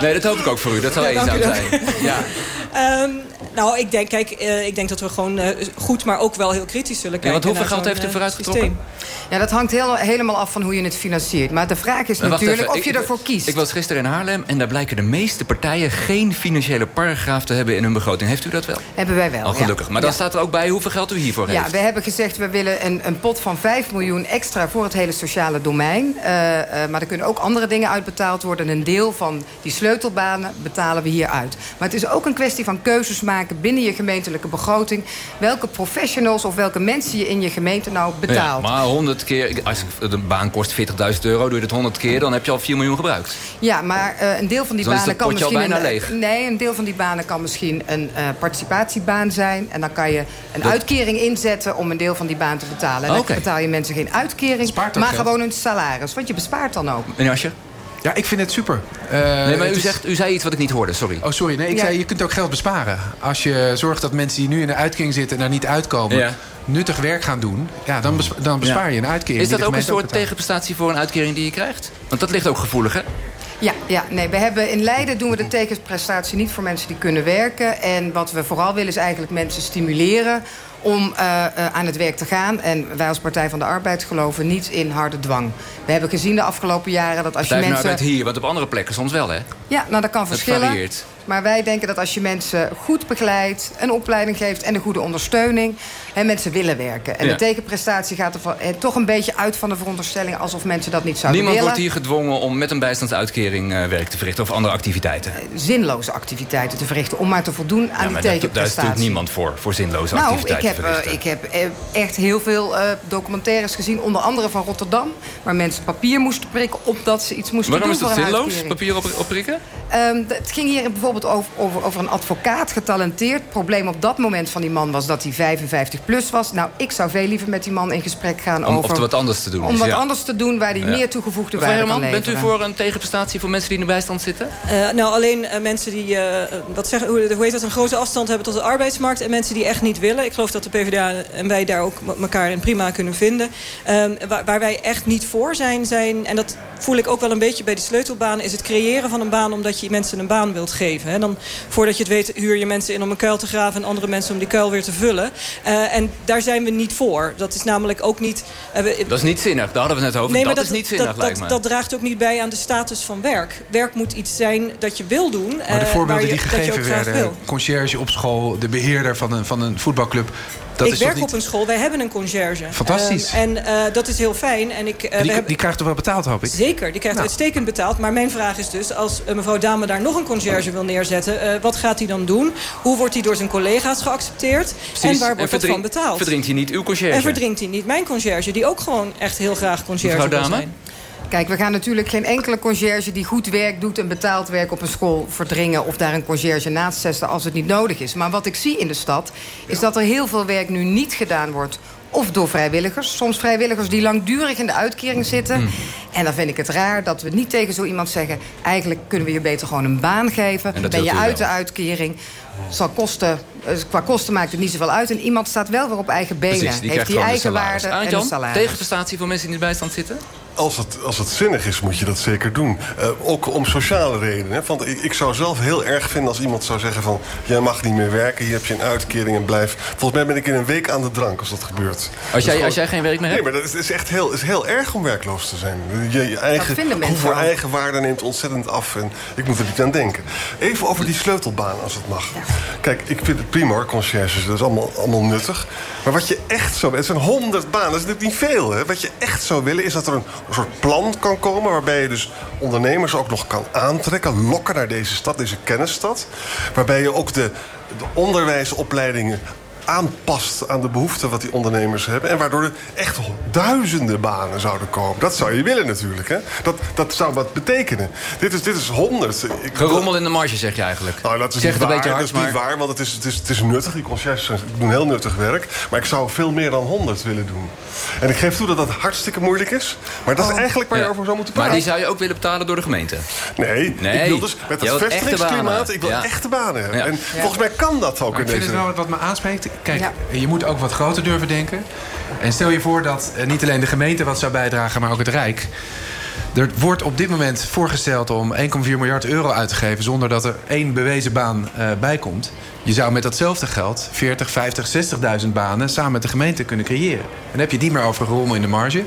nee, dat hoop ik ook voor u. Dat zou Ja, eenzaam zijn. Ja. Ehm, nou, ik denk, kijk, eh, ik denk dat we gewoon eh, goed, maar ook wel heel kritisch zullen Ja, kijken. want hoeveel naar geld heeft u eh, vooruitgetrokken? systeem. Ja, dat hangt heel, helemaal af van hoe je het financiert. Maar de vraag is natuurlijk even, of je ik- ervoor kiest. Ik was gisteren in Haarlem en daar blijken de meeste partijen... geen financiële paragraaf te hebben in hun begroting. Heeft u dat wel? Hebben wij wel, Al gelukkig. Oh, ja. Maar dan Ja. staat er ook bij hoeveel geld u hiervoor heeft. Ja, we hebben gezegd we willen een, een pot van 5 miljoen extra voor het hele sociale domein. Eh, eh, maar er kunnen ook andere dingen uitbetaald worden. Een deel van die sleutelbanen betalen we hier uit. Maar het is ook een kwestie van keuzes maken binnen je gemeentelijke begroting. Welke professionals of welke mensen je in je gemeente nou betaalt. Ja, maar 100 keer, als de baan kost 40.000 euro, doe je dat 100 keer, dan heb je al 4 miljoen gebruikt. Ja, maar eh, een deel van die banen kan misschien... bijna een- leeg. Nee, een deel van die banen kan misschien een eh, participatiebaan zijn. En dan kan je een Dat- uitkering inzetten om een deel van die baan te betalen. En dan betaal je mensen geen uitkering, maar geld. gewoon hun salaris. Want je bespaart dan ook. Meneer Asje? Ja, ik vind het super. Eh, nee, maar u, is- zegt, u zei iets wat ik niet hoorde, sorry. Oh, sorry. Nee, ik Ja. zei, je kunt ook geld besparen. Als je zorgt dat mensen die nu in de uitkering zitten... en daar niet uitkomen, Ja. nuttig werk gaan doen... Ja, dan, bespa- dan bespaar je een uitkering. Is dat ook een soort betaalt. tegenprestatie voor een uitkering die je krijgt? Want dat ligt ook gevoelig, hè? Ja, ja, nee, we hebben in Leiden doen we de tegenprestatie niet voor mensen die kunnen werken. En wat we vooral willen is eigenlijk mensen stimuleren om eh, eh, aan het werk te gaan. En wij als Partij van de Arbeid geloven niet in harde dwang. We hebben gezien de afgelopen jaren dat als je Partij de mensen... Arbeid hier, want op andere plekken soms wel, hè? Ja, nou dat kan Het verschillen. varieert. Maar wij denken dat als je mensen goed begeleidt, een opleiding geeft en een goede ondersteuning, hè, mensen willen werken. En Ja. de tegenprestatie gaat er van- eh, toch een beetje uit van de veronderstelling alsof mensen dat niet zouden Niemand willen. wordt hier gedwongen om met een bijstandsuitkering eh, werk te verrichten of andere activiteiten. Zinloze activiteiten te verrichten om maar te voldoen aan die maar daar, is natuurlijk niemand voor, voor zinloze Nou, ik activiteiten heb, te eh, verrichten. ik heb eh, echt heel veel eh, documentaires gezien, onder andere van Rotterdam, waar mensen papier moesten prikken opdat ze iets moesten Waarom is doen dat voor een zinloos, uitkering. papier op, opprikken? Ehm, het ging hier bijvoorbeeld over, over, over een advocaat, getalenteerd. Het probleem op dat moment van die man was dat hij 55 plus was. Nou, ik zou veel liever met die man in gesprek gaan Om, over... of wat anders te doen om is, wat ja. anders te doen waar hij Ja. meer toegevoegde waarde kan leveren. bent u voor een tegenprestatie voor mensen die in de bijstand zitten? Eh, nou, alleen eh, mensen die eh, wat zeggen, hoe, hoe heet dat, een grote afstand hebben tot de arbeidsmarkt... en mensen die echt niet willen. Ik geloof dat de PvdA en wij daar ook elkaar in prima kunnen vinden. Ehm, waar, waar wij echt niet voor zijn, zijn... en dat voel ik ook wel een beetje bij die sleutelbanen... is het creëren van een baan omdat je mensen een baan wilt geven. Hè. Dan, voordat je het weet, huur je mensen in om een kuil te graven... en andere mensen om die kuil weer te vullen. En daar zijn we niet voor. Dat is namelijk ook niet... eh, we- Dat is niet zinnig, daar hadden we het net over. Nee, dat, is niet zinnig, dat, lijkt dat, me. dat draagt ook niet bij aan de status van werk. Werk moet iets zijn dat je wil doen. Maar de eh, voorbeelden je, die dat je gegeven werden, wil. conciërge op school, de beheerder van een, van een voetbalclub. Dat ik werk niet- op een school, wij hebben een conciërge. Fantastisch. Ehm, en eh, dat is heel fijn. En ik, eh, die, hebben- die krijgt toch wel betaald, hoop ik? Zeker, die krijgt Nou. uitstekend betaald. Maar mijn vraag is dus, als mevrouw Dame daar nog een conciërge wil neerzetten... eh, wat gaat hij dan doen? Hoe wordt hij door zijn collega's geaccepteerd? Precies. En waar wordt dat van betaald? Verdringt hij niet uw conciërge? En verdringt hij niet mijn conciërge, die ook gewoon echt heel graag conciërge Mevrouw wil Dame? zijn? Kijk, we gaan natuurlijk geen enkele conciërge die goed werk doet... en betaald werk op een school verdringen... of daar een conciërge naast zetten als het niet nodig is. Maar wat ik zie in de stad is dat er heel veel werk nu niet gedaan wordt... of door vrijwilligers. Soms vrijwilligers die langdurig in de uitkering zitten. Hmm. En dan vind ik het raar dat we niet tegen zo iemand zeggen... eigenlijk kunnen we je beter gewoon een baan geven. Ben je uit wel. de uitkering... Zal kosten, eh, qua kosten maakt het niet zoveel uit. En iemand staat wel weer op eigen benen. Precies, die heeft die eigen waarde en Arend-Jan, een salaris. tegenprestatie voor mensen die in de bijstand zitten? Als het, als het zinnig is, moet je dat zeker doen. Eh, ook om sociale redenen. Hè? Want ik, ik zou zelf heel erg vinden als iemand zou zeggen van... jij mag niet meer werken, hier heb je een uitkering en blijf... Volgens mij ben ik in een week aan de drank als dat gebeurt. Als Dus jij, gewoon- als jij geen werk meer hebt? Nee, maar dat is, is echt heel, is heel erg om werkloos te zijn. Je, je eigen, ook. eigen waarde neemt ontzettend af. En ik moet er niet aan denken. Even over die sleutelbaan, als het mag. Kijk, ik vind het prima hoor, conciërges. Dat is allemaal, allemaal nuttig. Maar wat je echt zou willen... Het zijn honderd banen, dat is natuurlijk niet veel. Hè? Wat je echt zou willen, is dat er een soort plan kan komen... waarbij je dus ondernemers ook nog kan aantrekken... lokken naar deze stad, deze kennisstad. Waarbij je ook de, de onderwijsopleidingen aanpast aan de behoeften wat die ondernemers hebben. En waardoor er echt duizenden banen zouden komen. Dat zou je willen natuurlijk. Hè? Dat, dat zou wat betekenen. Dit is, dit is honderd. Ik- Gerommel in de marge, zeg je eigenlijk. nou, dat is zeg niet het een waar, beetje dat hard, is niet maar... waar, want het is, het is, het is nuttig. Die conciërges doen heel nuttig werk. Maar ik zou veel meer dan 100 willen doen. En ik geef toe dat dat hartstikke moeilijk is. Maar dat is eigenlijk waar je over zou moeten Maar praten. die zou je ook willen betalen door de gemeente? Nee, Nee, ik wil dus met dat vestigingsklimaat... ik wil Ja. echte banen hebben. Ja. En volgens mij kan dat ook Maar in ik vind deze... het wel wat me aanspreekt. Kijk, Ja. je moet ook wat groter durven denken. En stel je voor dat eh, niet alleen de gemeente wat zou bijdragen, maar ook het Rijk. Er wordt op dit moment voorgesteld om 1,4 miljard euro uit te geven... zonder dat er één bewezen baan eh, bij komt. Je zou met datzelfde geld 40, 50, 60.000 banen... samen met de gemeente kunnen creëren. En dan heb je niet meer over gerommel in de marge.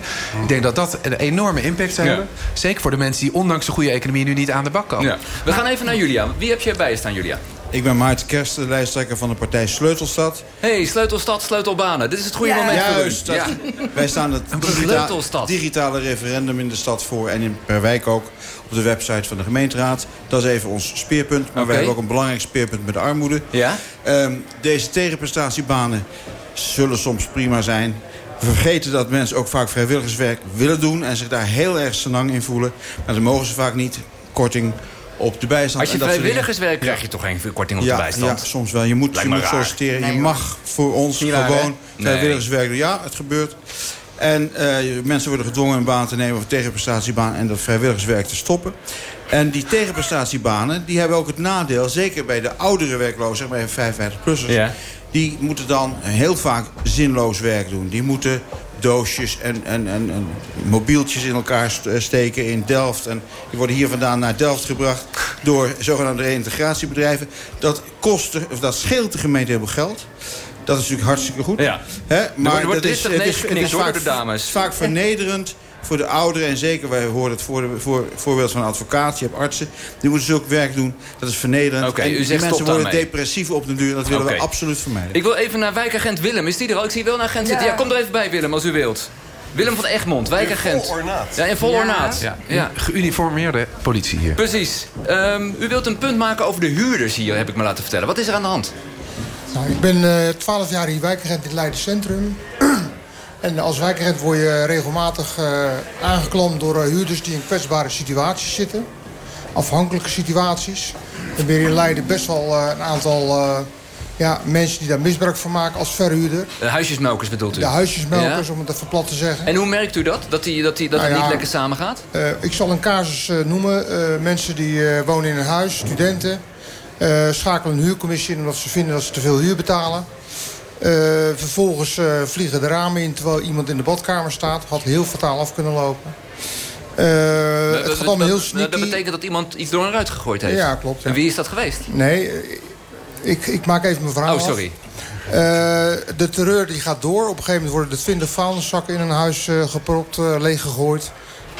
Ik denk dat dat een enorme impact zou Ja. hebben. Zeker voor de mensen die ondanks de goede economie... nu niet aan de bak komen. Ja. We gaan even naar Julia. Wie heb je erbij je staan, Julia? Ik ben Maarten Kersten, lijsttrekker van de partij Sleutelstad. hey, sleutelstad, sleutelbanen. Dit is het goede moment Juist, u. dat- Ja. wij staan het digita- digitale referendum in de stad voor... en in, per wijk ook op de website van de gemeenteraad. Dat is even ons speerpunt. Maar Oké. we hebben ook een belangrijk speerpunt met de armoede. Ja? Ehm, deze tegenprestatiebanen zullen soms prima zijn. We vergeten dat mensen ook vaak vrijwilligerswerk willen doen... en zich daar heel erg senang in voelen. Maar dat mogen ze vaak niet. Korting op de bijstand. Als je vrijwilligerswerk krijg je toch geen korting op ja, de bijstand? Ja, soms wel. Je moet, je moet raar. solliciteren. Nee, je mag voor ons gewoon vrijwilligerswerk doen. Ja, het gebeurt. En eh, mensen worden gedwongen een baan te nemen of een tegenprestatiebaan... en dat vrijwilligerswerk te stoppen. En die tegenprestatiebanen die hebben ook het nadeel... zeker bij de oudere werklozen, zeg maar 55-plussers... Ja. die moeten dan heel vaak zinloos werk doen. Die moeten doosjes en, en, en, en mobieltjes in elkaar eh, steken in Delft. En die worden hier vandaan naar Delft gebracht door zogenaamde reïntegratiebedrijven. Dat, kost, de- of dat scheelt de gemeente heel veel geld. Dat is natuurlijk hartstikke goed. Ja. Wordt dat listig het nee geknikt, hoor, vaak, dames. vaak vernederend voor de ouderen. En zeker, wij horen het voor de, voor, voorbeeld van een advocaat. Je hebt artsen, die moeten zulk werk doen. Dat is vernederend. Oké, en u die zegt mensen worden daarmee. depressief op de duur. Dat willen we absoluut vermijden. Ik wil even naar wijkagent Willem. Is die er al? Ik zie wel een agent zitten. Ja, kom er even bij, Willem, als u wilt. Willem van Egmond, wijkagent. In vol ornaat. Ja, in vol Ja. ornaat. Ja, Ja. geuniformeerde politie hier. Precies. Ehm, u wilt een punt maken over de huurders hier, heb ik me laten vertellen. Wat is er aan de hand? Nou, ik ben eh 12 jaar hier wijkagent in het Leiden Centrum. en als wijkagent word je regelmatig eh aangeklampt door eh, huurders die in kwetsbare situaties zitten. Afhankelijke situaties. We hebben hier in Leiden best wel eh, een aantal ja, mensen die daar misbruik van maken als verhuurder. De huisjesmelkers bedoelt u? De huisjesmelkers, Ja. om het even plat te zeggen. En hoe merkt u dat? Dat, die, dat, die, dat Nou het niet ja. lekker samengaat? Ik zal een casus noemen. Mensen die wonen in een huis, studenten... schakelen een huurcommissie in omdat ze vinden dat ze te veel huur betalen. Eh, vervolgens eh, vliegen de ramen in terwijl iemand in de badkamer staat. Had heel fataal af kunnen lopen. Eh, het gaat allemaal heel sneaky. dat betekent dat iemand iets door een ruit gegooid heeft? Ja, klopt, ja. En wie is dat geweest? Nee, ik, ik maak even mijn verhaal Oh, sorry. De terreur die gaat door. Op een gegeven moment worden de 20 vuilniszakken in een huis gepropt, leeggegooid.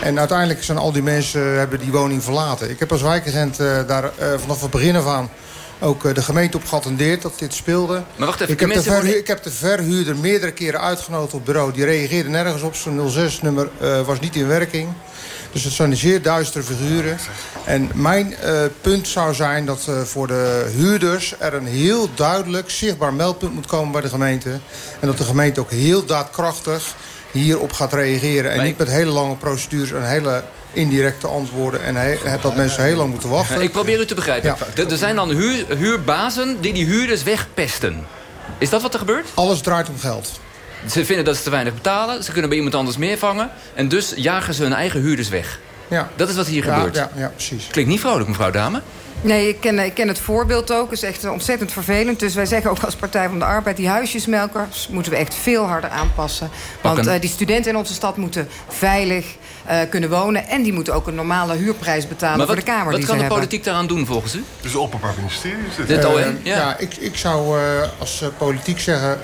En uiteindelijk zijn al die mensen hebben die woning verlaten. Ik heb als wijkagent daar vanaf het begin af aan ook eh, de gemeente op geattendeerd dat dit speelde. Maar wacht even, ik heb, de ik heb de verhuurder meerdere keren uitgenodigd op bureau. Die reageerde nergens op. Zijn 06-nummer was niet in werking. Dus het zijn zeer duistere figuren. En mijn eh, punt zou zijn dat eh, voor de huurders... er een heel duidelijk, zichtbaar meldpunt moet komen bij de gemeente. En dat de gemeente ook heel daadkrachtig hierop gaat reageren. En niet met hele lange procedures en hele indirecte antwoorden... en he- dat mensen heel lang moeten wachten. Ik probeer u te begrijpen. Ja. Er, er zijn dan huur, huurbazen die die huurders wegpesten. Is dat wat er gebeurt? Alles draait om geld. Ze vinden dat ze te weinig betalen. Ze kunnen bij iemand anders meer vangen. En dus jagen ze hun eigen huurders weg. Ja. Dat is wat hier Ja, gebeurt. ja, ja, precies. Klinkt niet vrolijk, mevrouw Dame. Nee, ik ken, ik ken het voorbeeld ook. Het is echt ontzettend vervelend. Dus wij zeggen ook als Partij van de Arbeid... die huisjesmelkers moeten we echt veel harder aanpassen. Want eh, die studenten in onze stad moeten veilig eh, kunnen wonen... en die moeten ook een normale huurprijs betalen Maar voor wat, de kamer wat die kan ze de hebben. politiek daaraan doen volgens u? Dus het Openbaar Ministerie is dit. Dit OM? Eh, Ja. ja, ik, ik zou eh, als eh, politiek zeggen...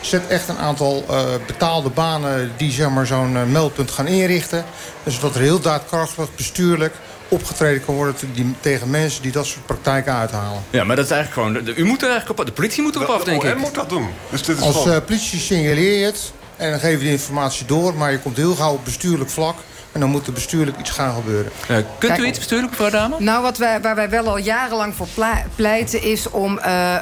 zet echt een aantal eh, betaalde banen die zeg maar, zo'n meldpunt gaan inrichten. Dus zodat er heel daadkrachtig, bestuurlijk opgetreden kan worden... te- die, tegen mensen die dat soort praktijken uithalen. Ja, maar dat is eigenlijk gewoon... de- u moet er eigenlijk op... De politie moet erop af, denk ik. Moet dat doen. Dus dit is Als eh, politie signaleer je het en dan geef je de informatie door... maar je komt heel gauw op bestuurlijk vlak... en dan moet er bestuurlijk iets gaan gebeuren. Eh, kunt Kijk, u iets bestuurlijk, mevrouw Dame? Nou, wat wij, waar wij wel al jarenlang voor pleiten... is om eh,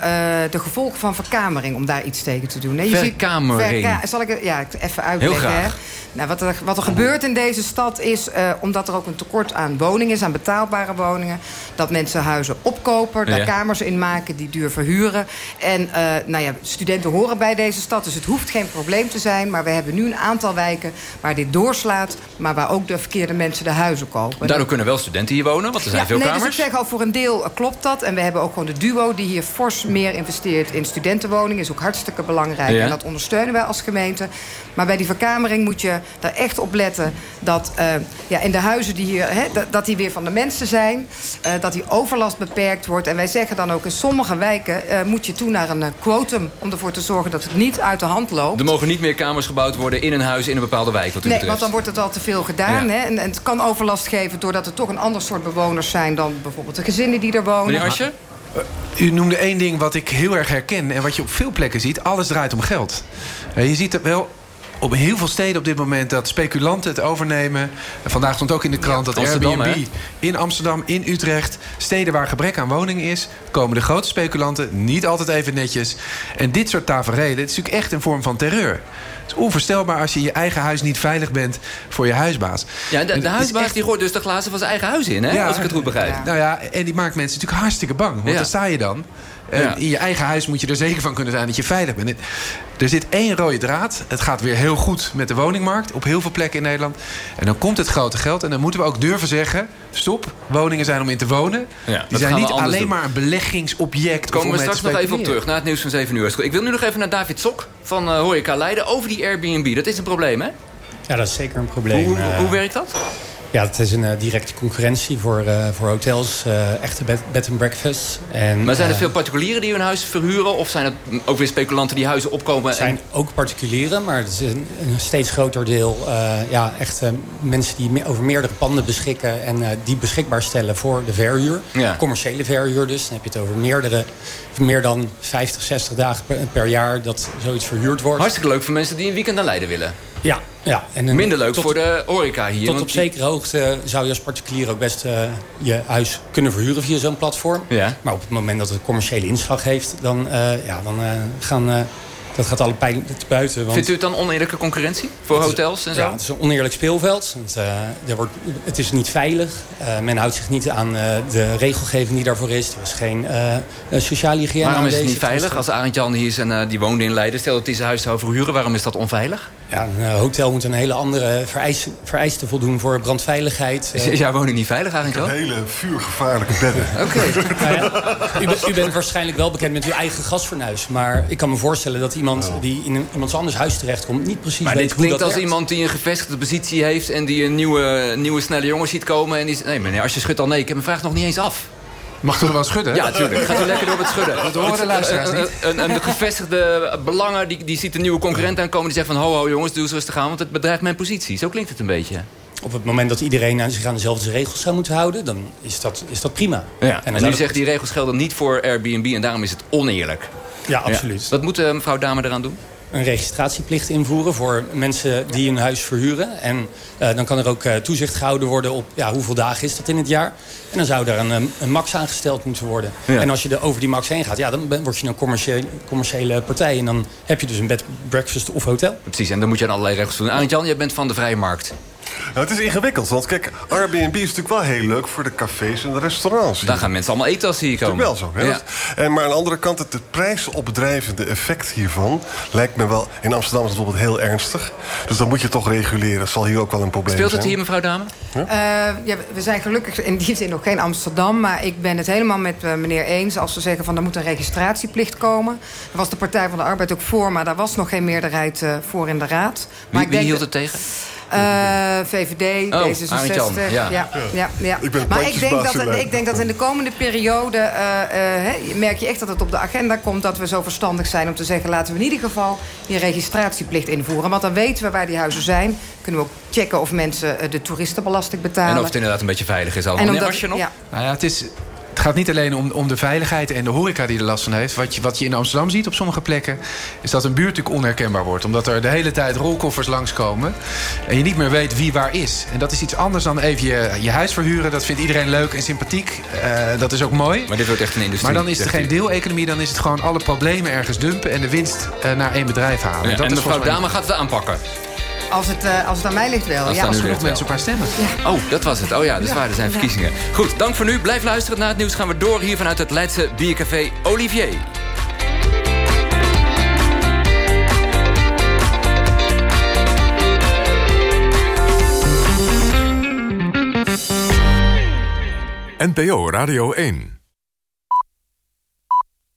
eh, de gevolgen van verkamering, om daar iets tegen te doen. hè. Je ziet- Verkamering. Verka- zal ik het ja, even uitleggen? Heel graag. Hè? Nou, wat, er, wat er gebeurt in deze stad is, eh, omdat er ook een tekort aan woningen is... aan betaalbare woningen, dat mensen huizen opkopen... daar Ja. kamers in maken, die duur verhuren. En eh, nou ja, studenten horen bij deze stad, dus het hoeft geen probleem te zijn... maar we hebben nu een aantal wijken waar dit doorslaat... maar waar ook de verkeerde mensen de huizen kopen. Daardoor kunnen wel studenten hier wonen, want er zijn Ja, veel nee, kamers. Dus ik zeg al, voor een deel eh, klopt dat. En we hebben ook gewoon de duo die hier fors meer investeert in studentenwoningen. Is ook hartstikke belangrijk. Ja. En dat ondersteunen wij als gemeente. Maar bij die verkamering moet je daar echt op letten... dat eh, ja, in de huizen die hier, hè, dat, die weer van de mensen zijn. eh, dat die overlast beperkt wordt. En wij zeggen dan ook in sommige wijken... moet je toe naar een quotum om ervoor te zorgen dat het niet uit de hand loopt. Er mogen niet meer kamers gebouwd worden in een huis in een bepaalde wijk, wat u Nee, betreft. want dan wordt het al te veel gedaan. Ja. Hè? En, en het kan overlast geven doordat er toch een ander soort bewoners zijn... dan bijvoorbeeld de gezinnen die er wonen. Meneer Asje? U noemde één ding wat ik heel erg herken... en wat je op veel plekken ziet. Alles draait om geld. Eh, Je ziet het wel op heel veel steden op dit moment... dat speculanten het overnemen. En vandaag stond ook in de krant dat Amsterdam, Airbnb... hè? in Amsterdam, in Utrecht... steden waar gebrek aan woningen is... komen de grote speculanten niet altijd even netjes. En dit soort tafereelen... het is natuurlijk echt een vorm van terreur. Het is onvoorstelbaar als je in je eigen huis niet veilig bent... voor je huisbaas. Ja, de, huisbaas echt- die gooit dus de glazen van zijn eigen huis in, hè? als ik het goed begrijp. nou ja, en die maakt mensen natuurlijk hartstikke bang. Want daar sta je dan. Eh, Ja. In je eigen huis moet je er zeker van kunnen zijn dat je veilig bent. Er zit één rode draad. Het gaat weer heel goed met de woningmarkt. Op heel veel plekken in Nederland. En dan komt het grote geld. En dan moeten we ook durven zeggen... stop, woningen zijn om in te wonen. Ja, Die zijn niet alleen doen. maar een beleggingsobject. Komen we straks nog even op terug, na het nieuws van 7 uur. Ik wil nu nog even naar David Sok van eh, Horeca Leiden over die Airbnb. Dat is een probleem, hè? Ja, dat is zeker een probleem. Hoe, Eh, hoe werkt dat? Ja, het is een eh, directe concurrentie voor, eh, voor hotels, eh, echte bed, bed and breakfast. En, Maar zijn er veel particulieren die hun huis verhuren? Of zijn het ook weer speculanten die huizen opkomen? Het zijn en... ook particulieren, maar het is een, een steeds groter deel. ja, echt mensen die me- over meerdere panden beschikken en die beschikbaar stellen voor de verhuur. Ja. Commerciële verhuur dus. Dan heb je het over meerdere, meer dan 50, 60 dagen per, per jaar dat zoiets verhuurd wordt. Hartstikke leuk voor mensen die een weekend naar Leiden willen. Ja, ja. En een- Minder leuk tot- voor de horeca hier. Tot want op die- zekere hoogte zou je als particulier ook best eh, je huis kunnen verhuren via zo'n platform. Ja. Maar op het moment dat het commerciële inslag heeft, dan, eh, ja, dan eh, gaan... dat gaat alle pijlen te buiten. Want Vindt u het dan oneerlijke concurrentie voor het is- hotels en zo? Ja, het is een oneerlijk speelveld. Het, eh, er wordt, het is niet veilig. Eh, men houdt zich niet aan eh, de regelgeving die daarvoor is. Er is geen sociale hygiëne Waarom is het niet veilig? Als Arend Jan hier is en eh, die woonde in Leiden... stel dat hij zijn huis zou verhuren, waarom is dat onveilig? Ja, een hotel moet een hele andere vereis, vereisten voldoen voor brandveiligheid. Is, is jouw woning niet veilig, Arend Jan? Hele vuurgevaarlijke bedden. Oké. Nou ja, u, bent- u bent waarschijnlijk wel bekend met uw eigen gasfornuis. Maar ik kan me voorstellen dat iemand die in een, iemands anders huis terechtkomt... niet precies Maar weet dit hoe klinkt dat als werkt. iemand die een gevestigde positie heeft... en die een nieuwe, nieuwe snelle jongen ziet komen. En die zegt, nee meneer, als je schudt al nee. Ik heb mijn vraag nog niet eens af. Mag toch wel schudden? Ja, natuurlijk. Gaat u lekker door met schudden. Dat horen de luisteraars niet. Een, een, een gevestigde belangen die, die ziet een nieuwe concurrent aankomen... die zegt van ho ho jongens, doe eens rustig aan... want het bedreigt mijn positie. Zo klinkt het een beetje. op het moment dat iedereen aan- zich aan dezelfde regels zou moeten houden... dan is dat, is dat prima. Ja. En, dan nu zegt die regels gelden niet voor Airbnb... en daarom is het oneerlijk. Ja, absoluut. Wat moet mevrouw Dame eraan doen? een registratieplicht invoeren voor mensen die een huis verhuren. En eh, dan kan er ook eh, toezicht gehouden worden op ja, hoeveel dagen is dat in het jaar. En dan zou daar een, een, een max aangesteld moeten worden. Ja. En als je er over die max heen gaat, ja, dan ben- word je een commerciële, commerciële partij. En dan heb je dus een bed, breakfast of hotel. Precies, en dan moet je aan allerlei regels doen. Arend Jan, jij bent van de vrije markt. Nou, het is ingewikkeld, want kijk, Airbnb is natuurlijk wel heel leuk voor de cafés en de restaurants. Daar gaan mensen allemaal eten als ze hier komen. Dat is wel zo. Hè? Ja. En, maar aan de andere kant, het, het prijsopdrijvende effect hiervan... lijkt me wel... In Amsterdam is het bijvoorbeeld heel ernstig. Dus dan moet je toch reguleren. Dat zal hier ook wel een probleem Speelt zijn. het hier, mevrouw Dame? Eh, ja, we zijn gelukkig in die zin nog geen Amsterdam. Maar ik ben het helemaal met eh, meneer eens. Als we zeggen van er moet een registratieplicht komen. Daar was de Partij van de Arbeid ook voor. Maar daar was nog geen meerderheid eh, voor in de Raad. Maar Wie, ik wie hield het tegen? Eh, VVD, Oh, D66. Arend Jan, ja. ja, ja, ja. Ik ben maar ik denk, dat, het- ik denk dat in de komende periode... eh, eh, hè, merk je echt dat het op de agenda komt... dat we zo verstandig zijn om te zeggen... laten we in ieder geval die registratieplicht invoeren. Want dan weten we waar die huizen zijn. Kunnen we ook checken of mensen de toeristenbelasting betalen. En of het inderdaad een beetje veilig is allemaal. En omdat- Asje nog? ja. Nou ja, het is... Het gaat niet alleen om, om de veiligheid en de horeca die er last van heeft. Wat je, wat je in Amsterdam ziet op sommige plekken... is dat een buurt natuurlijk onherkenbaar wordt. Omdat er de hele tijd rolkoffers langskomen... en je niet meer weet wie waar is. En dat is iets anders dan even je, je huis verhuren. Dat vindt iedereen leuk en sympathiek. Eh, dat is ook mooi. Maar dit wordt echt een industrie. Maar dan is het geen deeleconomie. Dan is het gewoon alle problemen ergens dumpen... en de winst eh, naar één bedrijf halen. Ja, dat en is mevrouw Dame gaat het aanpakken. Als het, eh, als het aan mij ligt wel. Als ja, als wel. mensen op haar stemmen. Oh, dat was het. Oh ja, dus waar, er zijn verkiezingen. Goed, dank voor nu. Blijf luisteren. Na het nieuws gaan we door hier vanuit het Leidse biercafé Olivier. NPO Radio 1.